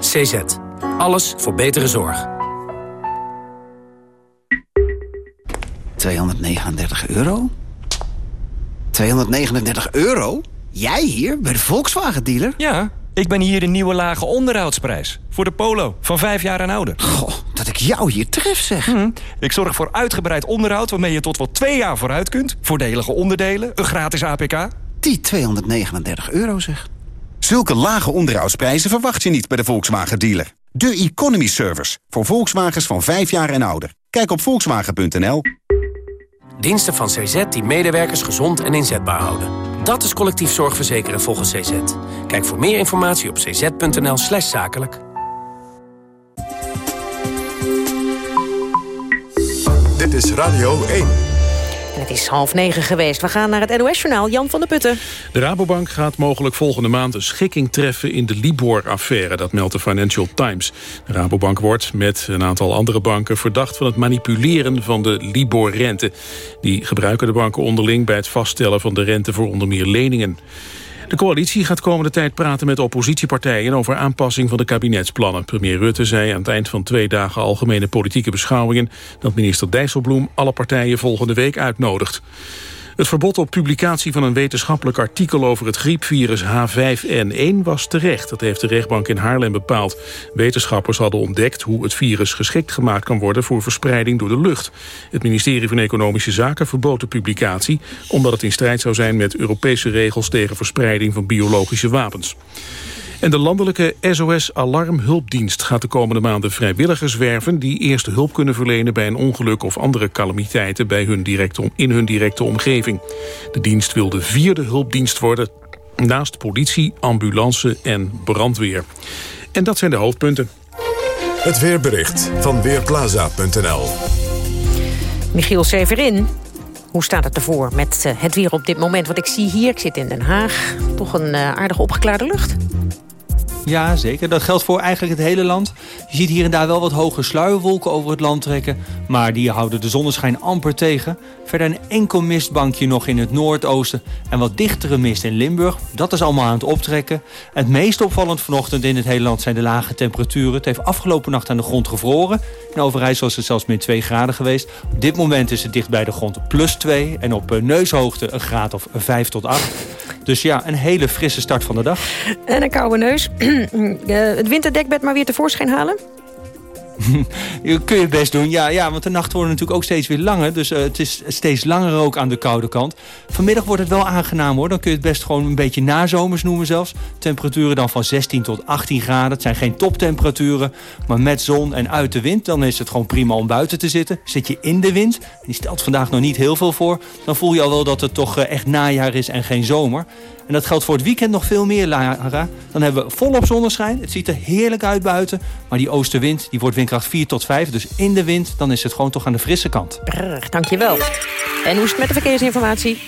CZ. Alles voor betere zorg. 239 euro? 239 euro? Jij hier, bij de Volkswagen-dealer? Ja, ik ben hier de nieuwe lage onderhoudsprijs. Voor de Polo, van vijf jaar en ouder. Goh, dat ik jou hier tref, zeg. Hm, ik zorg voor uitgebreid onderhoud waarmee je tot wel twee jaar vooruit kunt. Voordelige onderdelen, een gratis APK. Die 239 euro, zeg. Zulke lage onderhoudsprijzen verwacht je niet bij de Volkswagen-dealer. De Economy Service, voor Volkswagens van 5 jaar en ouder. Kijk op volkswagen.nl. Diensten van CZ die medewerkers gezond en inzetbaar houden. Dat is collectief zorgverzekeren volgens CZ. Kijk voor meer informatie op cz.nl slash zakelijk. Dit is Radio 1. Het is half negen geweest. We gaan naar het NOS-journaal. Jan van der Putten. De Rabobank gaat mogelijk volgende maand een schikking treffen... in de Libor-affaire, dat meldt de Financial Times. De Rabobank wordt met een aantal andere banken... verdacht van het manipuleren van de Libor-rente. Die gebruiken de banken onderling... bij het vaststellen van de rente voor onder meer leningen. De coalitie gaat komende tijd praten met oppositiepartijen over aanpassing van de kabinetsplannen. Premier Rutte zei aan het eind van twee dagen algemene politieke beschouwingen dat minister Dijsselbloem alle partijen volgende week uitnodigt. Het verbod op publicatie van een wetenschappelijk artikel over het griepvirus H5N1 was terecht. Dat heeft de rechtbank in Haarlem bepaald. Wetenschappers hadden ontdekt hoe het virus geschikt gemaakt kan worden voor verspreiding door de lucht. Het ministerie van Economische Zaken verbood de publicatie omdat het in strijd zou zijn met Europese regels tegen verspreiding van biologische wapens. En de landelijke SOS-alarmhulpdienst gaat de komende maanden vrijwilligers werven... die eerste hulp kunnen verlenen bij een ongeluk of andere calamiteiten bij hun directe, in hun directe omgeving. De dienst wil de vierde hulpdienst worden naast politie, ambulance en brandweer. En dat zijn de hoofdpunten. Het weerbericht van Weerplaza.nl Michiel Severin, hoe staat het ervoor met eh, het weer op dit moment? Want ik zie hier, ik zit in Den Haag, toch een uh, aardig opgeklaarde lucht. Ja, zeker. Dat geldt voor eigenlijk het hele land. Je ziet hier en daar wel wat hoge sluierwolken over het land trekken. Maar die houden de zonneschijn amper tegen. Verder een enkel mistbankje nog in het noordoosten. En wat dichtere mist in Limburg. Dat is allemaal aan het optrekken. Het meest opvallend vanochtend in het hele land zijn de lage temperaturen. Het heeft afgelopen nacht aan de grond gevroren. In Overijssel is het zelfs min 2 graden geweest. Op dit moment is het dicht bij de grond plus 2. En op eh, neushoogte een graad of 5 tot 8. Dus ja, een hele frisse start van de dag. En een koude neus. het winterdekbed maar weer tevoorschijn halen? kun je best doen, ja, ja, want de nachten worden natuurlijk ook steeds weer langer. Dus uh, het is steeds langer ook aan de koude kant. Vanmiddag wordt het wel aangenaam hoor. Dan kun je het best gewoon een beetje nazomers noemen zelfs. Temperaturen dan van 16 tot 18 graden. Het zijn geen toptemperaturen. Maar met zon en uit de wind, dan is het gewoon prima om buiten te zitten. Zit je in de wind, die stelt vandaag nog niet heel veel voor. Dan voel je al wel dat het toch uh, echt najaar is en geen zomer. En dat geldt voor het weekend nog veel meer, Lara. Dan hebben we volop zonneschijn. Het ziet er heerlijk uit buiten. Maar die oostenwind die wordt windkracht 4 tot 5. Dus in de wind, dan is het gewoon toch aan de frisse kant. Brrr, dankjewel. En hoe is het met de verkeersinformatie?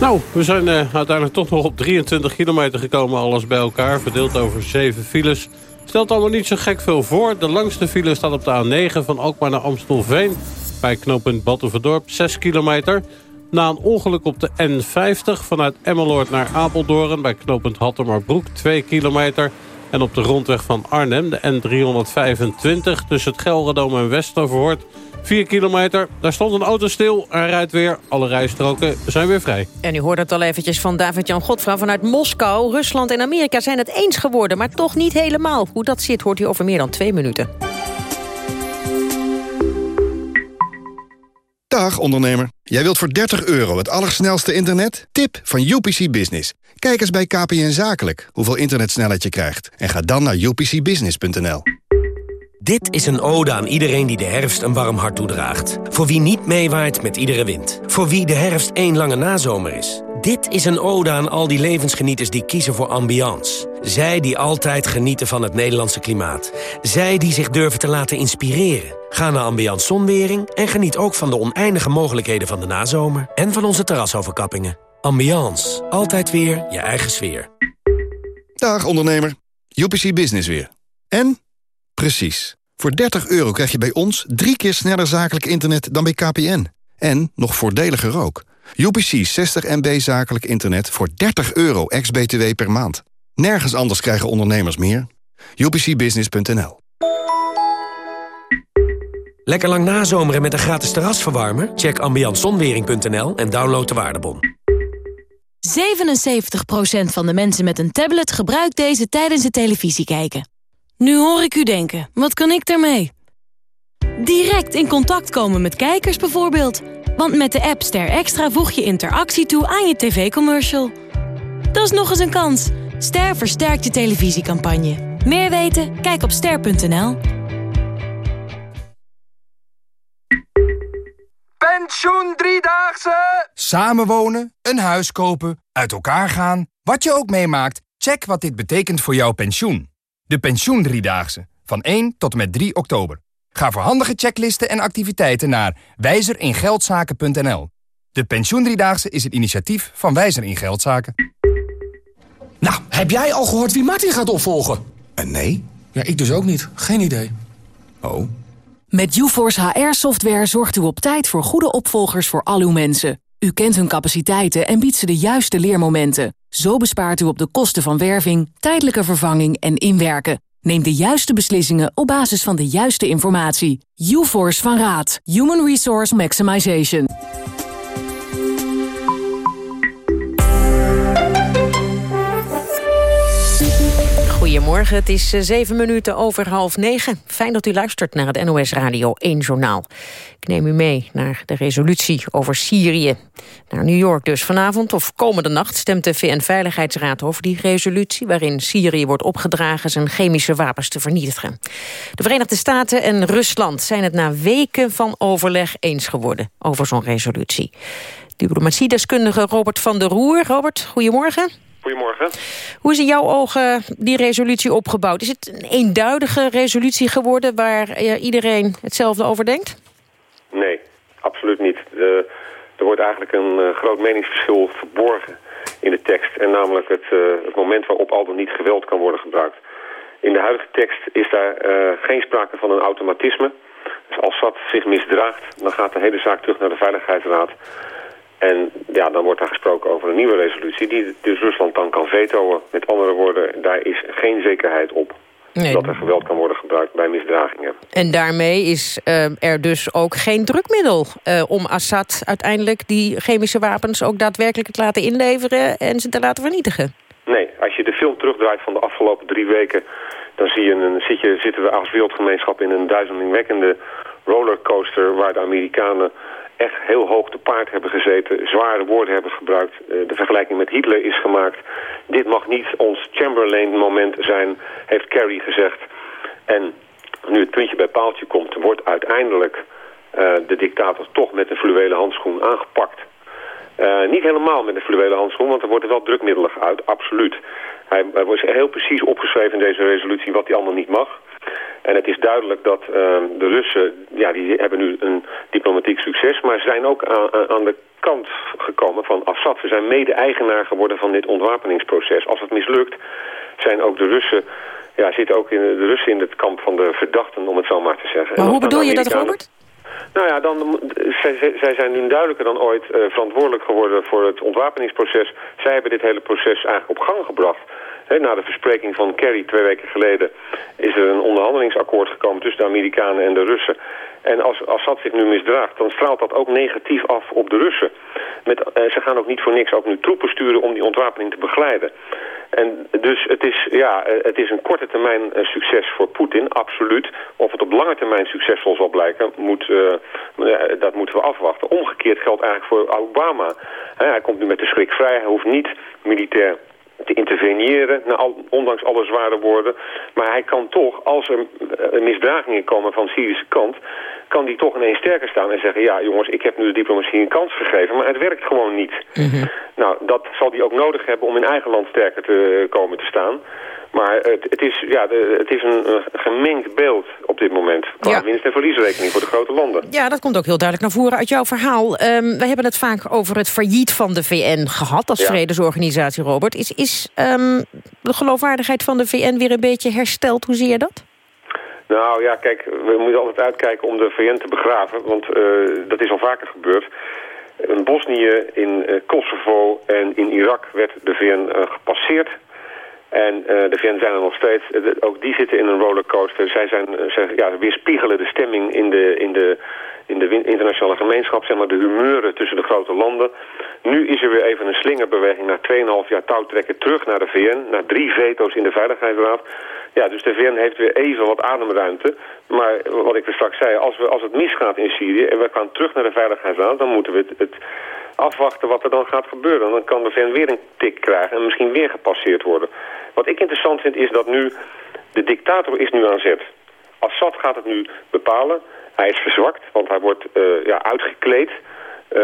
Nou, we zijn uh, uiteindelijk toch nog op 23 kilometer gekomen. Alles bij elkaar, verdeeld over 7 files. Stelt allemaal niet zo gek veel voor. De langste file staat op de A9 van Alkmaar naar Amstelveen. Bij knooppunt Battenverdorp, 6 kilometer. Na een ongeluk op de N50 vanuit Emmeloord naar Apeldoorn... bij knooppunt Hattemerbroek, 2 kilometer. En op de rondweg van Arnhem, de N325... tussen het Gelredome en Westervoort... 4 kilometer, daar stond een auto stil. Hij rijdt weer, alle rijstroken zijn weer vrij. En u hoort het al eventjes van David-Jan Godfra vanuit Moskou. Rusland en Amerika zijn het eens geworden, maar toch niet helemaal. Hoe dat zit, hoort u over meer dan twee minuten. Dag ondernemer. Jij wilt voor 30 euro het allersnelste internet? Tip van UPC Business. Kijk eens bij KPN Zakelijk hoeveel internetsnelheid je krijgt. En ga dan naar upcbusiness.nl. Dit is een ode aan iedereen die de herfst een warm hart toedraagt. Voor wie niet meewaait met iedere wind. Voor wie de herfst één lange nazomer is. Dit is een ode aan al die levensgenieters die kiezen voor ambiance. Zij die altijd genieten van het Nederlandse klimaat. Zij die zich durven te laten inspireren. Ga naar Ambiance Zonwering en geniet ook van de oneindige mogelijkheden van de nazomer... en van onze terrasoverkappingen. Ambiance. Altijd weer je eigen sfeer. Dag ondernemer. UPC Business weer. En? Precies. Voor 30 euro krijg je bij ons drie keer sneller zakelijk internet dan bij KPN. En nog voordeliger ook. UPC 60 MB zakelijk internet voor 30 euro ex-BTW per maand. Nergens anders krijgen ondernemers meer. UPCbusiness.nl Lekker lang nazomeren met een gratis terrasverwarmer? Check ambiantzonwering.nl en download de waardebon. 77% van de mensen met een tablet gebruikt deze tijdens het televisie kijken. Nu hoor ik u denken, wat kan ik daarmee? Direct in contact komen met kijkers bijvoorbeeld. Want met de app Ster Extra voeg je interactie toe aan je tv-commercial. Dat is nog eens een kans. Ster versterkt je televisiecampagne. Meer weten? Kijk op ster.nl. Pensioen Driedaagse! Samenwonen, een huis kopen, uit elkaar gaan. Wat je ook meemaakt, check wat dit betekent voor jouw pensioen. De Pensioen Driedaagse, van 1 tot en met 3 oktober. Ga voor handige checklisten en activiteiten naar wijzeringeldzaken.nl. De Pensioen Driedaagse is het initiatief van Wijzer in Geldzaken. Nou, heb jij al gehoord wie Martin gaat opvolgen? Uh, nee. Ja, ik dus ook niet. Geen idee. Oh. Met UForce HR-software zorgt u op tijd voor goede opvolgers voor al uw mensen. U kent hun capaciteiten en biedt ze de juiste leermomenten. Zo bespaart u op de kosten van werving, tijdelijke vervanging en inwerken. Neem de juiste beslissingen op basis van de juiste informatie. UForce van Raad. Human Resource Maximization. Goedemorgen, het is eh, zeven minuten over half negen. Fijn dat u luistert naar het NOS Radio 1 Journaal. Ik neem u mee naar de resolutie over Syrië. Naar New York dus. Vanavond of komende nacht stemt de VN-veiligheidsraad over die resolutie... waarin Syrië wordt opgedragen zijn chemische wapens te vernietigen. De Verenigde Staten en Rusland zijn het na weken van overleg eens geworden... over zo'n resolutie. Diplomatiedeskundige Robert van der Roer. Robert, goedemorgen. Goedemorgen. Hoe is in jouw ogen die resolutie opgebouwd? Is het een eenduidige resolutie geworden waar eh, iedereen hetzelfde over denkt? Nee, absoluut niet. Uh, er wordt eigenlijk een uh, groot meningsverschil verborgen in de tekst. En namelijk het, uh, het moment waarop al dan niet geweld kan worden gebruikt. In de huidige tekst is daar geen sprake van een automatisme. Dus als Assad zich misdraagt, dan gaat de hele zaak terug naar de Veiligheidsraad. En ja, dan wordt daar gesproken over een nieuwe resolutie die dus Rusland dan kan vetoen. Met andere woorden, daar is geen zekerheid op dat er geweld kan worden gebruikt bij misdragingen. En daarmee is uh, er dus ook geen drukmiddel uh, om Assad uiteindelijk die chemische wapens ook daadwerkelijk te laten inleveren en ze te laten vernietigen. Nee, als je de film terugdraait van de afgelopen drie weken, dan zie je een, zit je, zitten we als wereldgemeenschap in een duizelingwekkende rollercoaster waar de Amerikanen echt heel hoog te paard hebben gezeten, zware woorden hebben gebruikt. Eh, de vergelijking met Hitler is gemaakt. Dit mag niet ons Chamberlain-moment zijn, heeft Kerry gezegd. En nu het puntje bij paaltje komt, wordt uiteindelijk uh, de dictator toch met een fluwelen handschoen aangepakt. Uh, niet helemaal met een fluwelen handschoen, want er worden wel drukmiddelen uit, absoluut. Hij, hij wordt heel precies opgeschreven in deze resolutie wat hij allemaal niet mag. En het is duidelijk dat uh, de Russen, ja, die hebben nu een diplomatiek succes, maar zijn ook aan, aan de kant gekomen van Assad. Ze zijn mede-eigenaar geworden van dit ontwapeningsproces. Als het mislukt, zijn ook de Russen, ja, zitten ook in, de Russen in het kamp van de verdachten, om het zo maar te zeggen. Maar hoe bedoel je dat, Robert? Nou ja, dan, zij, zij zijn nu duidelijker dan ooit uh, verantwoordelijk geworden voor het ontwapeningsproces. Zij hebben dit hele proces eigenlijk op gang gebracht. Na de verspreking van Kerry twee weken geleden is er een onderhandelingsakkoord gekomen tussen de Amerikanen en de Russen. En als Assad zich nu misdraagt, dan straalt dat ook negatief af op de Russen. Met, uh, ze gaan ook niet voor niks ook nu troepen sturen om die ontwapening te begeleiden. En dus het is, ja, eh, het is een korte termijn uh, succes voor Poetin, absoluut. Of het op lange termijn succesvol zal blijken, moet, dat moeten we afwachten. Omgekeerd geldt eigenlijk voor Obama. hij komt nu met de schrik vrij, hij hoeft niet militair te interveneren, ondanks alle zware woorden. Maar hij kan toch, als er uh, misdragingen komen van de Syrische kant... kan die toch ineens sterker staan en zeggen... ja jongens, ik heb nu de diplomatie een kans gegeven, maar het werkt gewoon niet. Mhm. Nou, dat zal hij ook nodig hebben om in eigen land sterker te komen te staan... Maar het, het, is, ja, de, het is een, gemengd beeld op dit moment. Qua winst- en verliesrekening voor de grote landen. Ja, dat komt ook heel duidelijk naar voren uit jouw verhaal. Um, we hebben het vaak over het failliet van de VN gehad als vredesorganisatie, Robert. Is, is um, de geloofwaardigheid van de VN weer een beetje hersteld? Hoe zie je dat? Nou ja, kijk, we moeten altijd uitkijken om de VN te begraven. Want uh, dat is al vaker gebeurd. In Bosnië, in uh, Kosovo en in Irak werd de VN uh, gepasseerd en uh, de VN zijn er nog steeds. ook die zitten in een rollercoaster. Zij zijn, zij, ja, weerspiegelen de stemming in de, in de, in de internationale gemeenschap. Zeg maar de humeuren tussen de grote landen. Nu is er weer even een slingerbeweging na 2,5 jaar touwtrekken terug naar de VN. Na drie veto's in de Veiligheidsraad. Ja, dus de VN heeft weer even wat ademruimte. Maar wat ik er straks zei, als, we, als het misgaat in Syrië... en we gaan terug naar de Veiligheidsraad... dan moeten we het, het afwachten wat er dan gaat gebeuren. Dan kan de VN weer een tik krijgen en misschien weer gepasseerd worden. Wat ik interessant vind is dat nu de dictator is nu aan zet. Assad gaat het nu bepalen. Hij is verzwakt, want hij wordt uh, ja, uitgekleed uh,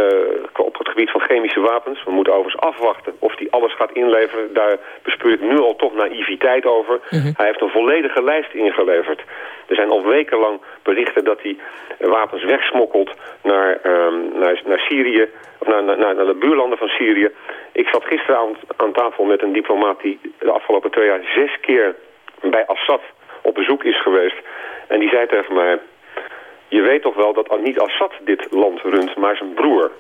op het gebied van chemische wapens. We moeten overigens afwachten of hij alles gaat inleveren. Daar bespeur ik nu al toch naïviteit over. Mhm. Hij heeft een volledige lijst ingeleverd. Er zijn al wekenlang berichten dat hij wapens wegsmokkelt naar, um, naar, naar Syrië, of naar, naar, naar de buurlanden van Syrië. Ik zat gisteravond aan tafel met een diplomaat die de afgelopen twee jaar zes keer bij Assad op bezoek is geweest. En die zei tegen mij, weet toch wel dat niet Assad dit land runt, maar zijn broer.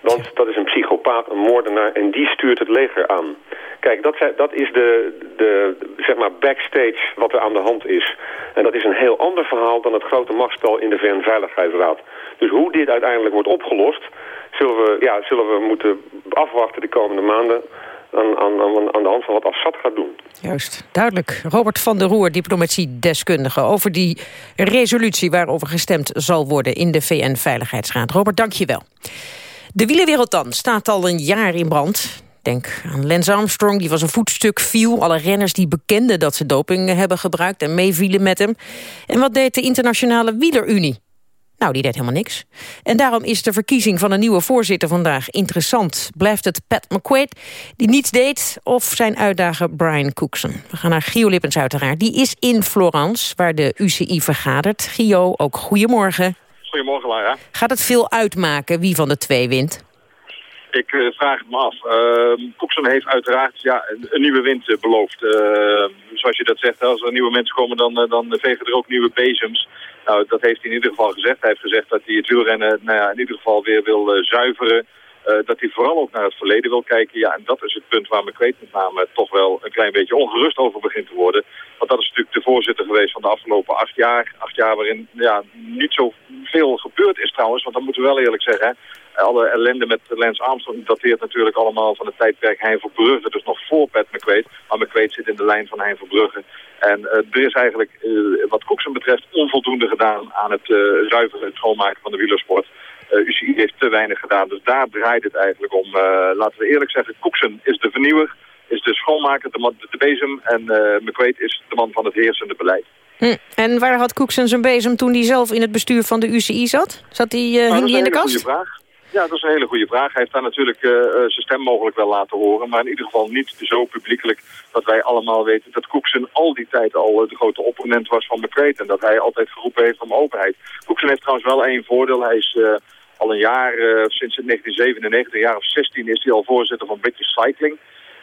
Want dat is een psychopaat, een moordenaar en die stuurt het leger aan. Kijk, dat, dat is de, de zeg maar backstage wat er aan de hand is. En dat is een heel ander verhaal dan het grote machtsspel in de VN-veiligheidsraad. Dus hoe dit uiteindelijk wordt opgelost, zullen we, ja, zullen we moeten afwachten de komende maanden aan, aan, de hand van wat Assad gaat doen. Juist, duidelijk. Robert van der Roer, diplomatie-deskundige... over die resolutie waarover gestemd zal worden in de VN-veiligheidsraad. Robert, dank je wel. De wielerwereld dan staat al een jaar in brand. Denk aan Lance Armstrong, die was een voetstuk viel. Alle renners die bekenden dat ze doping hebben gebruikt... en meevielen met hem. En wat deed de Internationale Wielerunie? Nou, die deed helemaal niks. En daarom is de verkiezing van een nieuwe voorzitter vandaag interessant. Blijft het Pat McQuaid, die niets deed, of zijn uitdager Brian Cookson? We gaan naar Gio Lippens uiteraard. Die is in Florence, waar de UCI vergadert. Gio, ook goedemorgen. Goedemorgen, Lara. Gaat het veel uitmaken wie van de twee wint? Ik uh, vraag het me af. Uh, Cookson heeft uiteraard ja, een, nieuwe wind uh, beloofd. Ehm, zoals je dat zegt, als er nieuwe mensen komen, dan, eh, dan vegen er ook nieuwe bezems. Nou, dat heeft hij in ieder geval gezegd. Hij heeft gezegd dat hij het wielrennen nou ja, in ieder geval weer wil uh, zuiveren. Uh, dat hij vooral ook naar het verleden wil kijken. Ja, en dat is het punt waar McQuaid met name toch wel een klein beetje ongerust over begint te worden. Want dat is natuurlijk de voorzitter geweest van de afgelopen acht jaar. Acht jaar waarin ja, niet zo veel gebeurd is trouwens. Want dat moeten we wel eerlijk zeggen. Alle ellende met Lance Armstrong dateert natuurlijk allemaal van het tijdperk Hein Verbrugge. Dus nog voor Pat McQuaid. Maar McQuaid zit in de lijn van Hein Verbrugge. En uh, er is eigenlijk, uh, wat Cookson betreft, onvoldoende gedaan aan het uh, zuiveren, het schoonmaken van de wielersport. UCI heeft te weinig gedaan, dus daar draait het eigenlijk om. laten we eerlijk zeggen, Cookson is de vernieuwer, is de schoonmaker, de, man, de bezem. En McQuaid is de man van het heersende beleid. Hm. En waar had Cookson zijn bezem toen hij zelf in het bestuur van de UCI zat? Zat hij, uh, hing hij in de kast? Dat is een goede vraag. Ja, dat is een hele goede vraag. Hij heeft daar natuurlijk uh, zijn stem mogelijk wel laten horen. Maar in ieder geval niet zo publiekelijk dat wij allemaal weten dat Cookson al die tijd al uh, de grote opponent was van McQuaid. En dat hij altijd geroepen heeft om openheid. Cookson heeft trouwens wel één voordeel. Hij is uh, al een jaar, sinds 1997, een jaar of 16, is hij al voorzitter van British Cycling.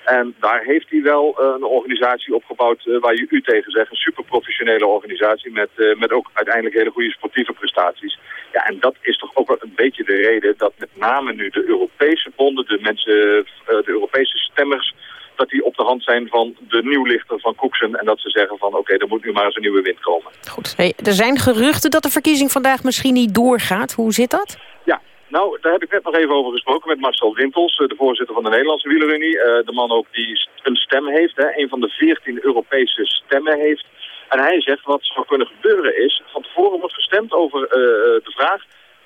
En daar heeft hij wel uh, een organisatie opgebouwd uh, waar je u tegen zegt. Een superprofessionele organisatie met, uh, met ook uiteindelijk hele goede sportieve prestaties. Ja, en dat is toch ook wel een beetje de reden dat met name nu de Europese bonden, de mensen, de Europese stemmers dat die op de hand zijn van de nieuwlichter van Cookson. En dat ze zeggen van oké, er moet nu maar eens een nieuwe wind komen. Goed. Hey, er zijn geruchten dat de verkiezing vandaag misschien niet doorgaat. Hoe zit dat? Ja, nou, daar heb ik net nog even over gesproken met Marcel Wintels, de voorzitter van de Nederlandse Wielerunie. de man ook die een stem heeft, hè, een van de veertien Europese stemmen heeft. En hij zegt wat zou kunnen gebeuren is, van tevoren wordt gestemd over de vraag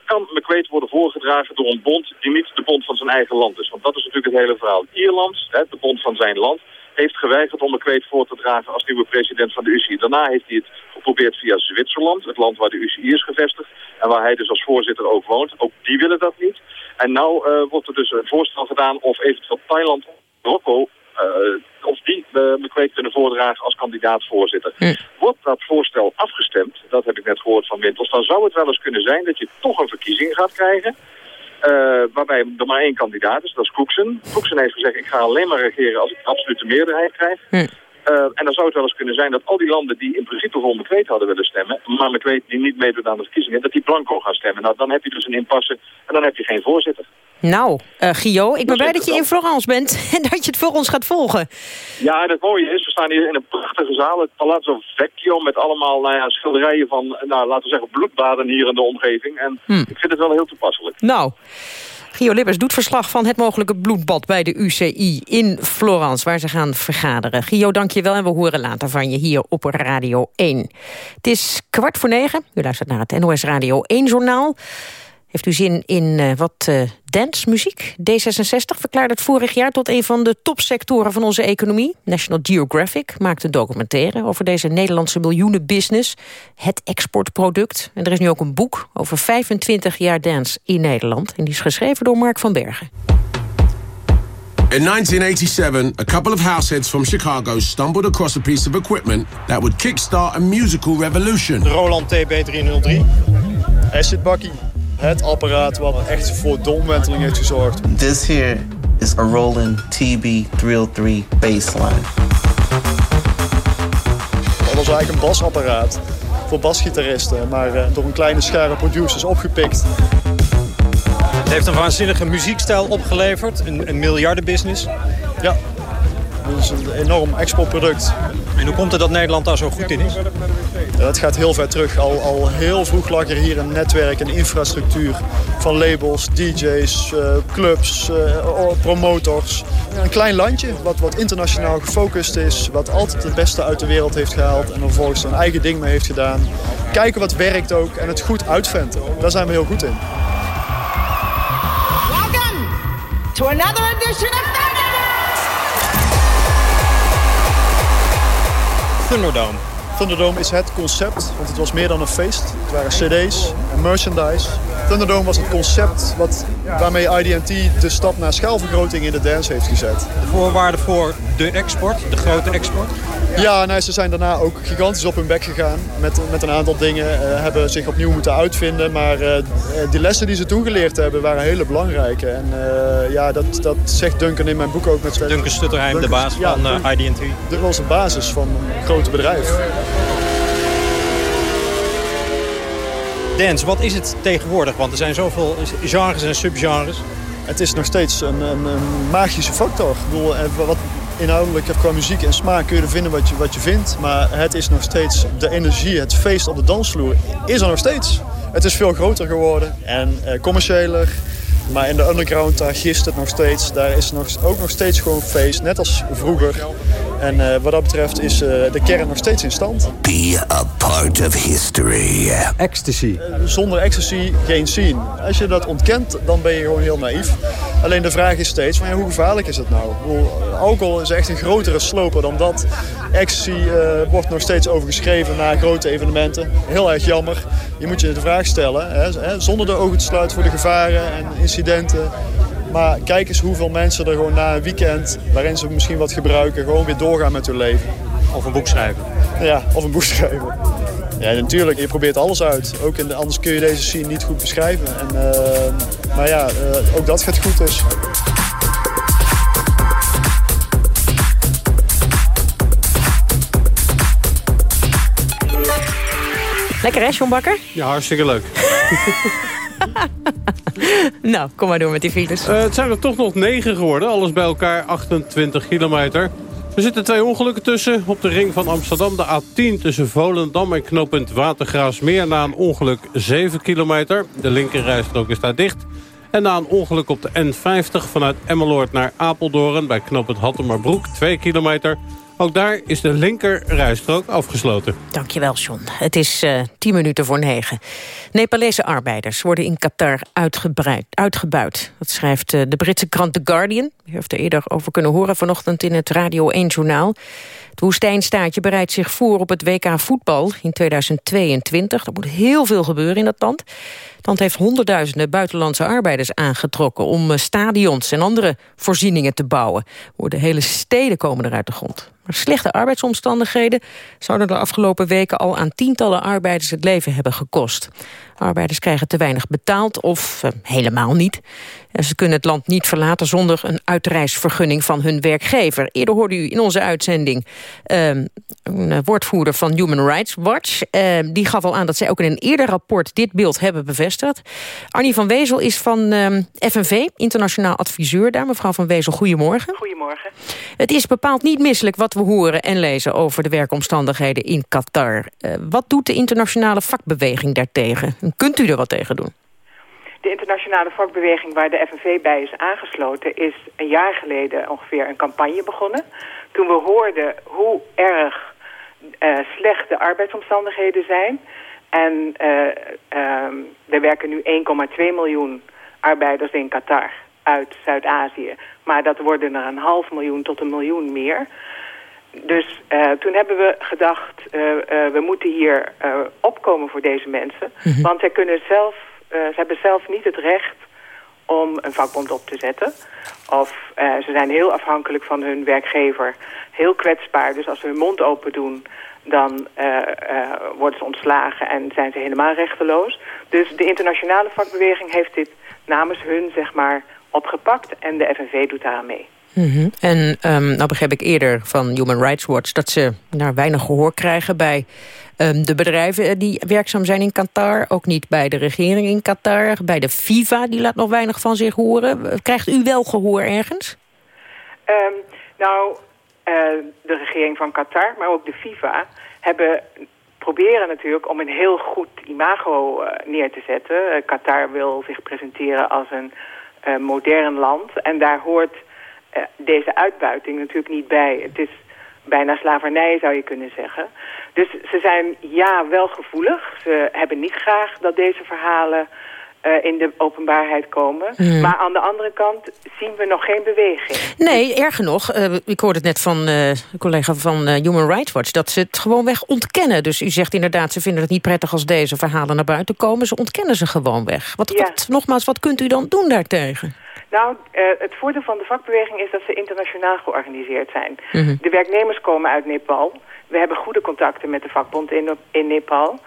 kan McQuaid worden voorgedragen door een bond die niet de bond van zijn eigen land is. Want dat is natuurlijk het hele verhaal. Ierland, hè, de bond van zijn land, heeft geweigerd om McQuaid voor te dragen als nieuwe president van de UCI. Daarna heeft hij het geprobeerd via Zwitserland, het land waar de UCI is gevestigd. En waar hij dus als voorzitter ook woont. Ook die willen dat niet. En nou uh, wordt er dus een voorstel gedaan of eventueel Thailand Marokko uh, of die uh, McQuaid kunnen voordragen als kandidaat-voorzitter. Hm. Wordt dat voorstel afgestemd, dat heb ik net gehoord van Wintels, dan zou het wel eens kunnen zijn dat je toch een verkiezing gaat krijgen. Uh, waarbij er maar één kandidaat is, dat is Cookson. Cookson heeft gezegd, ik ga alleen maar regeren als ik absolute meerderheid krijg. Hm. Uh, en dan zou het wel eens kunnen zijn dat al die landen die in principe voor McQuaid hadden willen stemmen, maar McQuaid die niet meedoet aan de verkiezingen, dat die blanco gaan stemmen. Nou, dan heb je dus een impasse en dan heb je geen voorzitter. Nou, uh, Gio, ik ben blij dat je in Florence bent en dat je het voor ons gaat volgen. Ja, en het mooie is, we staan hier in een prachtige zaal, het Palazzo Vecchio, met allemaal nou ja, schilderijen van, nou, laten we zeggen, bloedbaden hier in de omgeving. En hm. ik vind het wel heel toepasselijk. Nou, Gio Lippers doet verslag van het mogelijke bloedbad bij de UCI in Florence, waar ze gaan vergaderen. Gio, dank je wel en we horen later van je hier op Radio 1. Het is kwart voor negen, u luistert naar het NOS Radio 1-journaal. Heeft u zin in uh, wat uh, dancemuziek? D66 verklaarde het vorig jaar tot een van de topsectoren van onze economie. National Geographic maakte een documentaire over deze Nederlandse miljoenenbusiness. Het exportproduct. En er is nu ook een boek over 25 jaar dance in Nederland. En die is geschreven door Mark van Bergen. In 1987, a couple of househeads from Chicago stumbled across a piece of equipment that would kickstart a musical revolution. De Roland TB303. Acid Bucky het apparaat wat echt voor de omwenteling heeft gezorgd. This here is a Roland TB303 baseline. Dat was eigenlijk een basapparaat voor basgitaristen, maar uh, door een kleine schare producers opgepikt. Het heeft een waanzinnige muziekstijl opgeleverd, een, een miljardenbusiness. Ja, dat is een enorm exportproduct. En hoe komt het dat Nederland daar zo goed in is? Dat gaat heel ver terug. Al, al heel vroeg lag er hier een netwerk, een infrastructuur van labels, DJ's, eh, clubs, uh, promotors. Een klein landje wat, wat internationaal gefocust is, wat altijd het beste uit de wereld heeft gehaald en vervolgens zijn eigen ding mee heeft gedaan. Kijken wat werkt ook en het goed uitventen. Daar zijn we heel goed in. Welcome to another edition of Thunderdome. Thunderdome is het concept, want het was meer dan een feest. Het waren cd's en merchandise. Thunderdome was het concept wat, waarmee IDT de stap naar schaalvergroting in de dance heeft gezet. De voorwaarden voor de export, de grote export? Ja, nou, ze zijn daarna ook gigantisch op hun bek gegaan met, met een aantal dingen. Uh, hebben zich opnieuw moeten uitvinden. Maar uh, die lessen die ze toen geleerd hebben waren hele belangrijke. En uh, ja, dat, dat zegt Duncan in mijn boek ook. Met Duncan Stutterheim, de baas van IDT. Dat was de basis van een grote bedrijf. Dance, wat is het tegenwoordig? Want er zijn zoveel genres en subgenres. Het is nog steeds een, een, magische factor. Ik bedoel, wat, inhoudelijk qua muziek en smaak kun je er vinden wat je, wat je vindt. Maar het is nog steeds de energie, het feest op de dansvloer is er nog steeds. Het is veel groter geworden en eh, commerciëler. Maar in de underground, daar gist het nog steeds. Daar is nog, ook nog steeds gewoon feest, net als vroeger. En uh, wat dat betreft is uh, de kern nog steeds in stand. Be a part of history. Ecstasy. Uh, zonder ecstasy geen scene. Als je dat ontkent, dan ben je gewoon heel naïef. Alleen de vraag is steeds, van, ja, hoe gevaarlijk is het nou? Alcohol is echt een grotere sloper dan dat. Ecstasy wordt nog steeds overgeschreven naar grote evenementen. Heel erg jammer. Je moet je de vraag stellen, hè, zonder de ogen te sluiten voor de gevaren en incidenten maar kijk eens hoeveel mensen er gewoon na een weekend... waarin ze misschien wat gebruiken, gewoon weer doorgaan met hun leven. Of een boek schrijven. Ja, of een boek schrijven. Ja, natuurlijk. Je probeert alles uit. Ook in de, anders kun je deze scene niet goed beschrijven. En, uh, maar ja, uh, ook dat gaat goed dus. Lekker hè, John Bakker? Ja, hartstikke leuk. nou, kom maar door met die files. Uh, het zijn er toch nog negen geworden. Alles bij elkaar 28 kilometer. Er zitten twee ongelukken tussen. Op de ring van Amsterdam de A10 tussen Volendam en knooppunt Watergraafsmeer... na een ongeluk 7 kilometer. De linkerrijstrook is daar dicht. En na een ongeluk op de N50 vanuit Emmeloord naar Apeldoorn... bij knooppunt Hattemerbroek 2 kilometer... Ook daar is de linker rijstrook afgesloten. Dankjewel, John. Het is uh, tien minuten voor negen. Nepalese arbeiders worden in Qatar uitgebuit. Dat schrijft uh, de Britse krant The Guardian. U heeft er eerder over kunnen horen vanochtend in het Radio 1-journaal. Het woestijnstaatje bereidt zich voor op het WK voetbal in 2022. Er moet heel veel gebeuren in dat land. Het land heeft honderdduizenden buitenlandse arbeiders aangetrokken... om eh, stadions en andere voorzieningen te bouwen. De hele steden komen er uit de grond. Maar slechte arbeidsomstandigheden zouden de afgelopen weken al aan tientallen arbeiders het leven hebben gekost. Arbeiders krijgen te weinig betaald of uh, helemaal niet. En ze kunnen het land niet verlaten zonder een uitreisvergunning van hun werkgever. Eerder hoorde u in onze uitzending uh, een eh, woordvoerder van Human Rights Watch. Uh, die gaf al aan dat zij ook in een eerder rapport dit beeld hebben bevestigd. Arnie van Wezel is van ehm, FNV, internationaal adviseur daar. Mevrouw van Wezel, goedemorgen. Goedemorgen. Het is bepaald niet misselijk wat we horen en lezen over de werkomstandigheden in Qatar. Uh, wat doet de internationale vakbeweging daartegen? Kunt u er wat tegen doen? De internationale vakbeweging waar de FNV bij is aangesloten... is een jaar geleden ongeveer een campagne begonnen. Toen we hoorden hoe erg uh, slecht de arbeidsomstandigheden zijn. En uh, er werken nu 1,2 miljoen arbeiders in Qatar uit Zuid-Azië. Maar dat worden er een half miljoen tot een miljoen meer. Dus uh, toen hebben we gedacht, uh, uh, we moeten hier opkomen voor deze mensen. Mm -hmm. Want zij kunnen zelf, ze hebben zelf niet het recht om een vakbond op te zetten. Of ze zijn heel afhankelijk van hun werkgever, heel kwetsbaar. Dus als ze hun mond open doen, dan worden ze ontslagen en zijn ze helemaal rechteloos. Dus de internationale vakbeweging heeft dit namens hun, zeg maar, opgepakt en de FNV doet daar aan mee. -hmm. En um, nou begreep ik eerder van Human Rights Watch... dat ze nou, weinig gehoor krijgen bij um, de bedrijven die werkzaam zijn in Qatar. Ook niet bij de regering in Qatar. Bij de FIFA, die laat nog weinig van zich horen. Krijgt u wel gehoor ergens? Um, nou, uh, de regering van Qatar, maar ook de FIFA... hebben proberen natuurlijk om een heel goed imago uh, neer te zetten. Qatar wil zich presenteren als een modern land. En daar hoort deze uitbuiting natuurlijk niet bij. Het is bijna slavernij zou je kunnen zeggen. Dus ze zijn ja wel gevoelig. Ze hebben niet graag dat deze verhalen uh, in de openbaarheid komen. Mm. Maar aan de andere kant zien we nog geen beweging. Nee, erger nog. Uh, ik hoorde het net van uh, een collega van Human Rights Watch... dat ze het gewoonweg ontkennen. Dus u zegt inderdaad, ze vinden het niet prettig als deze verhalen naar buiten komen. Ze ontkennen ze gewoonweg. Wat, ja. wat, nogmaals, wat kunt u dan doen daartegen? Nou, uh, het voordeel van de vakbeweging is dat ze internationaal georganiseerd zijn. Mm -hmm. De werknemers komen uit Nepal. We hebben goede contacten met de vakbond in, in Nepal.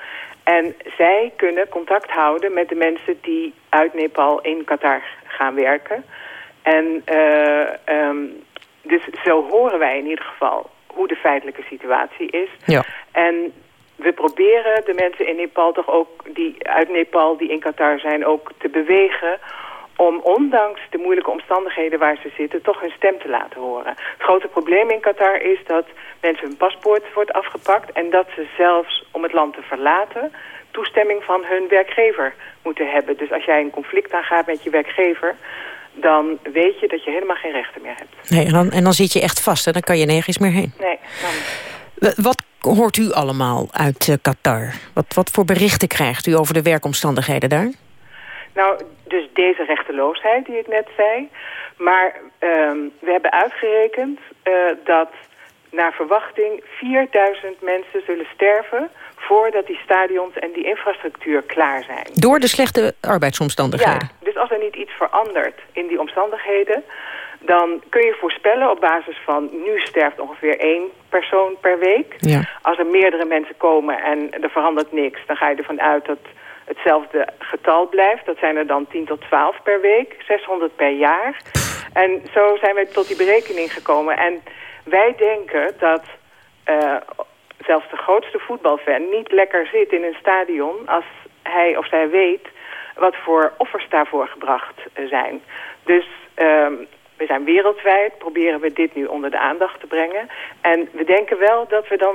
En zij kunnen contact houden met de mensen die uit Nepal in Qatar gaan werken. En uh, um, dus zo horen wij in ieder geval hoe de feitelijke situatie is. Ja. En we proberen de mensen in Nepal toch ook, die uit Nepal die in Qatar zijn, ook te bewegen om ondanks de moeilijke omstandigheden waar ze zitten... toch hun stem te laten horen. Het grote probleem in Qatar is dat mensen hun paspoort wordt afgepakt... en dat ze zelfs om het land te verlaten toestemming van hun werkgever moeten hebben. Dus als jij een conflict aangaat met je werkgever... dan weet je dat je helemaal geen rechten meer hebt. Nee, en dan, en dan zit je echt vast en dan kan je nergens meer heen. Nee, dan... Wat hoort u allemaal uit uh, Qatar? Wat, wat voor berichten krijgt u over de werkomstandigheden daar? Nou, dus deze rechteloosheid die ik net zei. Maar um, we hebben uitgerekend uh, dat naar verwachting 4000 mensen zullen sterven voordat die stadions en die infrastructuur klaar zijn. Door de slechte arbeidsomstandigheden? Ja, dus als er niet iets verandert in die omstandigheden... dan kun je voorspellen op basis van... nu sterft ongeveer één persoon per week. Ja. Als er meerdere mensen komen en er verandert niks... dan ga je ervan uit dat hetzelfde getal blijft. Dat zijn er dan 10 tot 12 per week, 600 per jaar. En zo zijn we tot die berekening gekomen. En wij denken dat uh, zelfs de grootste voetbalfan niet lekker zit in een stadion... als hij of zij weet wat voor offers daarvoor gebracht eh, zijn. Dus ehm, we zijn wereldwijd, proberen we dit nu onder de aandacht te brengen. En we denken wel dat we dan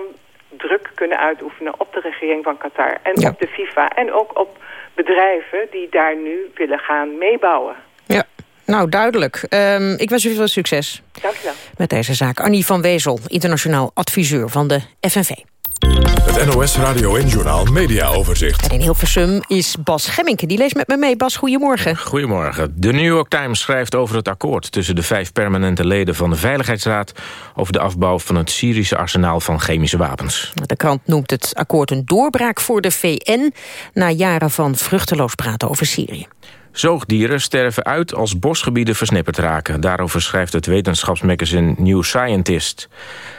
druk kunnen uitoefenen op de regering van Qatar en op de FIFA. En ook op bedrijven die daar nu willen gaan meebouwen. Ja, nou duidelijk. Ehm, ik wens u veel succes. Dank u wel. Met deze zaak. Annie van Wezel, internationaal adviseur van de FNV. Het NOS Radio en Journaal Media Overzicht. En in Hilversum is Bas Gemmink. Die leest met me mee. Bas, goedemorgen. Goedemorgen. De New York Times schrijft over het akkoord... tussen de vijf permanente leden van de Veiligheidsraad... over de afbouw van het Syrische arsenaal van chemische wapens. De krant noemt het akkoord een doorbraak voor de VN... na jaren van vruchteloos praten over Syrië. Zoogdieren sterven uit als bosgebieden versnipperd raken. Daarover schrijft het wetenschapsmagazine New Scientist.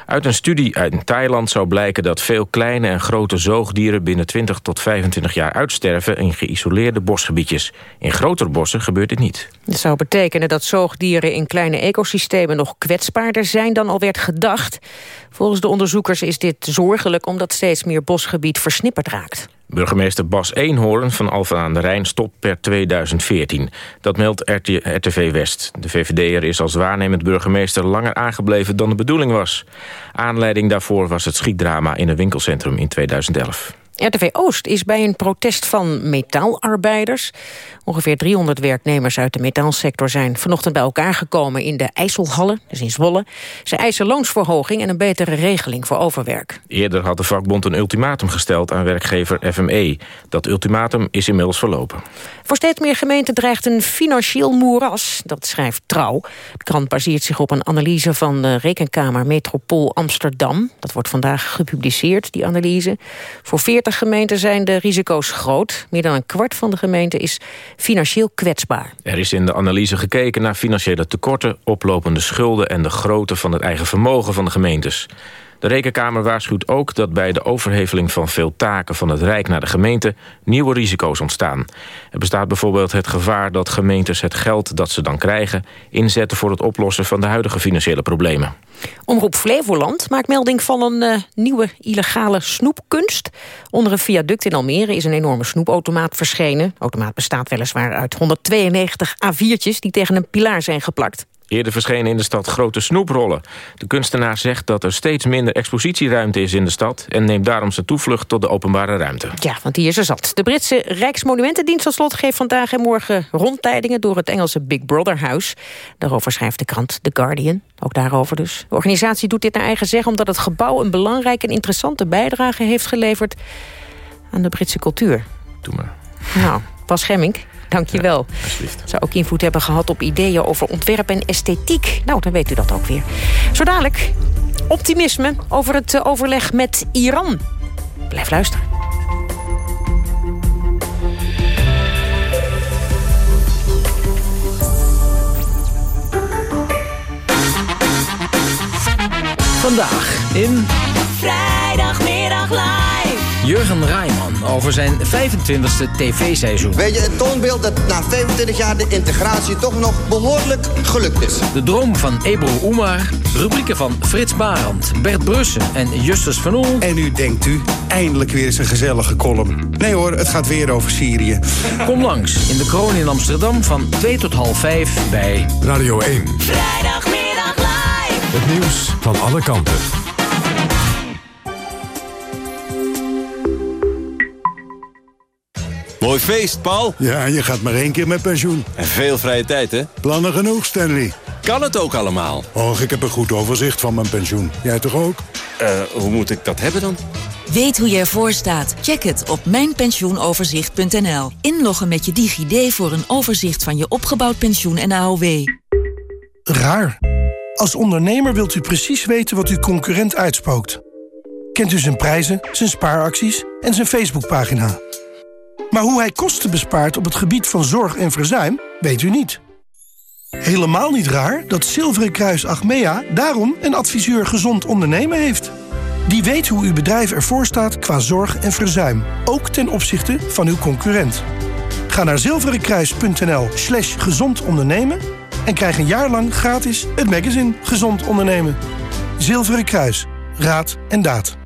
Uit een studie in Thailand zou blijken dat veel kleine en grote zoogdieren... binnen 20 tot 25 jaar uitsterven in geïsoleerde bosgebiedjes. In grotere bossen gebeurt dit niet. Dat zou betekenen dat zoogdieren in kleine ecosystemen... nog kwetsbaarder zijn dan al werd gedacht. Volgens de onderzoekers is dit zorgelijk... omdat steeds meer bosgebied versnipperd raakt. Burgemeester Bas Eenhoorn van Alphen aan de Rijn stopt per 2014. Dat meldt RTV West. De VVD'er is als waarnemend burgemeester langer aangebleven dan de bedoeling was. Aanleiding daarvoor was het schietdrama in een winkelcentrum in 2011. RTV Oost is bij een protest van metaalarbeiders. Ongeveer 300 werknemers uit de metaalsector zijn vanochtend bij elkaar gekomen in de IJsselhallen, dus in Zwolle. Ze eisen loonsverhoging en een betere regeling voor overwerk. Eerder had de vakbond een ultimatum gesteld aan werkgever FME. Dat ultimatum is inmiddels verlopen. Voor steeds meer gemeenten dreigt een financieel moeras, dat schrijft Trouw. De krant baseert zich op een analyse van de Rekenkamer Metropool Amsterdam. Dat wordt vandaag gepubliceerd, die analyse. Voor 40 gemeenten zijn de risico's groot. Meer dan een kwart van de gemeenten is financieel kwetsbaar. Er is in de analyse gekeken naar financiële tekorten, oplopende schulden en de grootte van het eigen vermogen van de gemeentes. De Rekenkamer waarschuwt ook dat bij de overheveling van veel taken van het Rijk naar de gemeente nieuwe risico's ontstaan. Er bestaat bijvoorbeeld het gevaar dat gemeentes het geld dat ze dan krijgen inzetten voor het oplossen van de huidige financiële problemen. Omroep Flevoland maakt melding van een uh, nieuwe illegale snoepkunst. Onder een viaduct in Almere is een enorme snoepautomaat verschenen. De automaat bestaat weliswaar uit 192 A4'tjes die tegen een pilaar zijn geplakt. Eerder verschenen in de stad grote snoeprollen. De kunstenaar zegt dat er steeds minder expositieruimte is in de stad... en neemt daarom zijn toevlucht tot de openbare ruimte. Ja, want die is er zat. De Britse Rijksmonumentendienst van slot geeft vandaag en morgen rondleidingen... door het Engelse Big Brother Huis. Daarover schrijft de krant The Guardian. Ook daarover dus. De organisatie doet dit naar eigen zeggen... omdat het gebouw een belangrijke en interessante bijdrage heeft geleverd... aan de Britse cultuur. Doe maar. Nou, Pas Gemmink. Dank je wel. Ja, Zou ook invloed hebben gehad op ideeën over ontwerp en esthetiek. Nou, dan weet u dat ook weer. Zo dadelijk optimisme over het eh, overleg met Iran. Blijf luisteren. Vandaag in... Vrijdagmiddag live. Jurgen Rijman over zijn 25e tv-seizoen. Weet je, het toonbeeld dat na 25 jaar de integratie toch nog behoorlijk gelukt is. De droom van Ebro Oemar, rubrieken van Frits Barend, Bert Brussen en Justus van Oel. En nu denkt u, eindelijk weer eens een gezellige column. Nee hoor, het gaat weer over Syrië. Kom langs in de kroon in Amsterdam van 2 tot half 5 bij... Radio 1. Vrijdagmiddag live. Het nieuws van alle kanten. Mooi feest, Paul. Ja, je gaat maar één keer met pensioen. En veel vrije tijd, hè? Plannen genoeg, Stanley. Kan het ook allemaal? Och, ik heb een goed overzicht van mijn pensioen. Jij toch ook? Eh, hoe moet ik dat hebben dan? Weet hoe je ervoor staat? Check het op mijnpensioenoverzicht.nl. Inloggen met je DigiD voor een overzicht van je opgebouwd pensioen en AOW. Raar. Als ondernemer wilt u precies weten wat uw concurrent uitspookt. Kent u zijn prijzen, zijn spaaracties en zijn Facebookpagina. Maar hoe hij kosten bespaart op het gebied van zorg en verzuim, weet u niet. Helemaal niet raar dat Zilveren Kruis Achmea daarom een adviseur gezond ondernemen heeft. Die weet hoe uw bedrijf ervoor staat qua zorg en verzuim, ook ten opzichte van uw concurrent. Ga naar zilverenkruis.nl slash gezond ondernemen en krijg een jaar lang gratis het magazine Gezond Ondernemen. Zilveren Kruis. Raad en daad.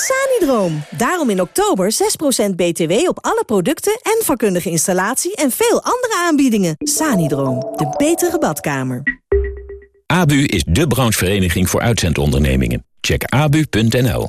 Sanidroom. Daarom in oktober 6% BTW op alle producten en vakkundige installatie en veel andere aanbiedingen. Sanidroom, de betere badkamer. ABU is de branchevereniging voor uitzendondernemingen. Check abu.nl.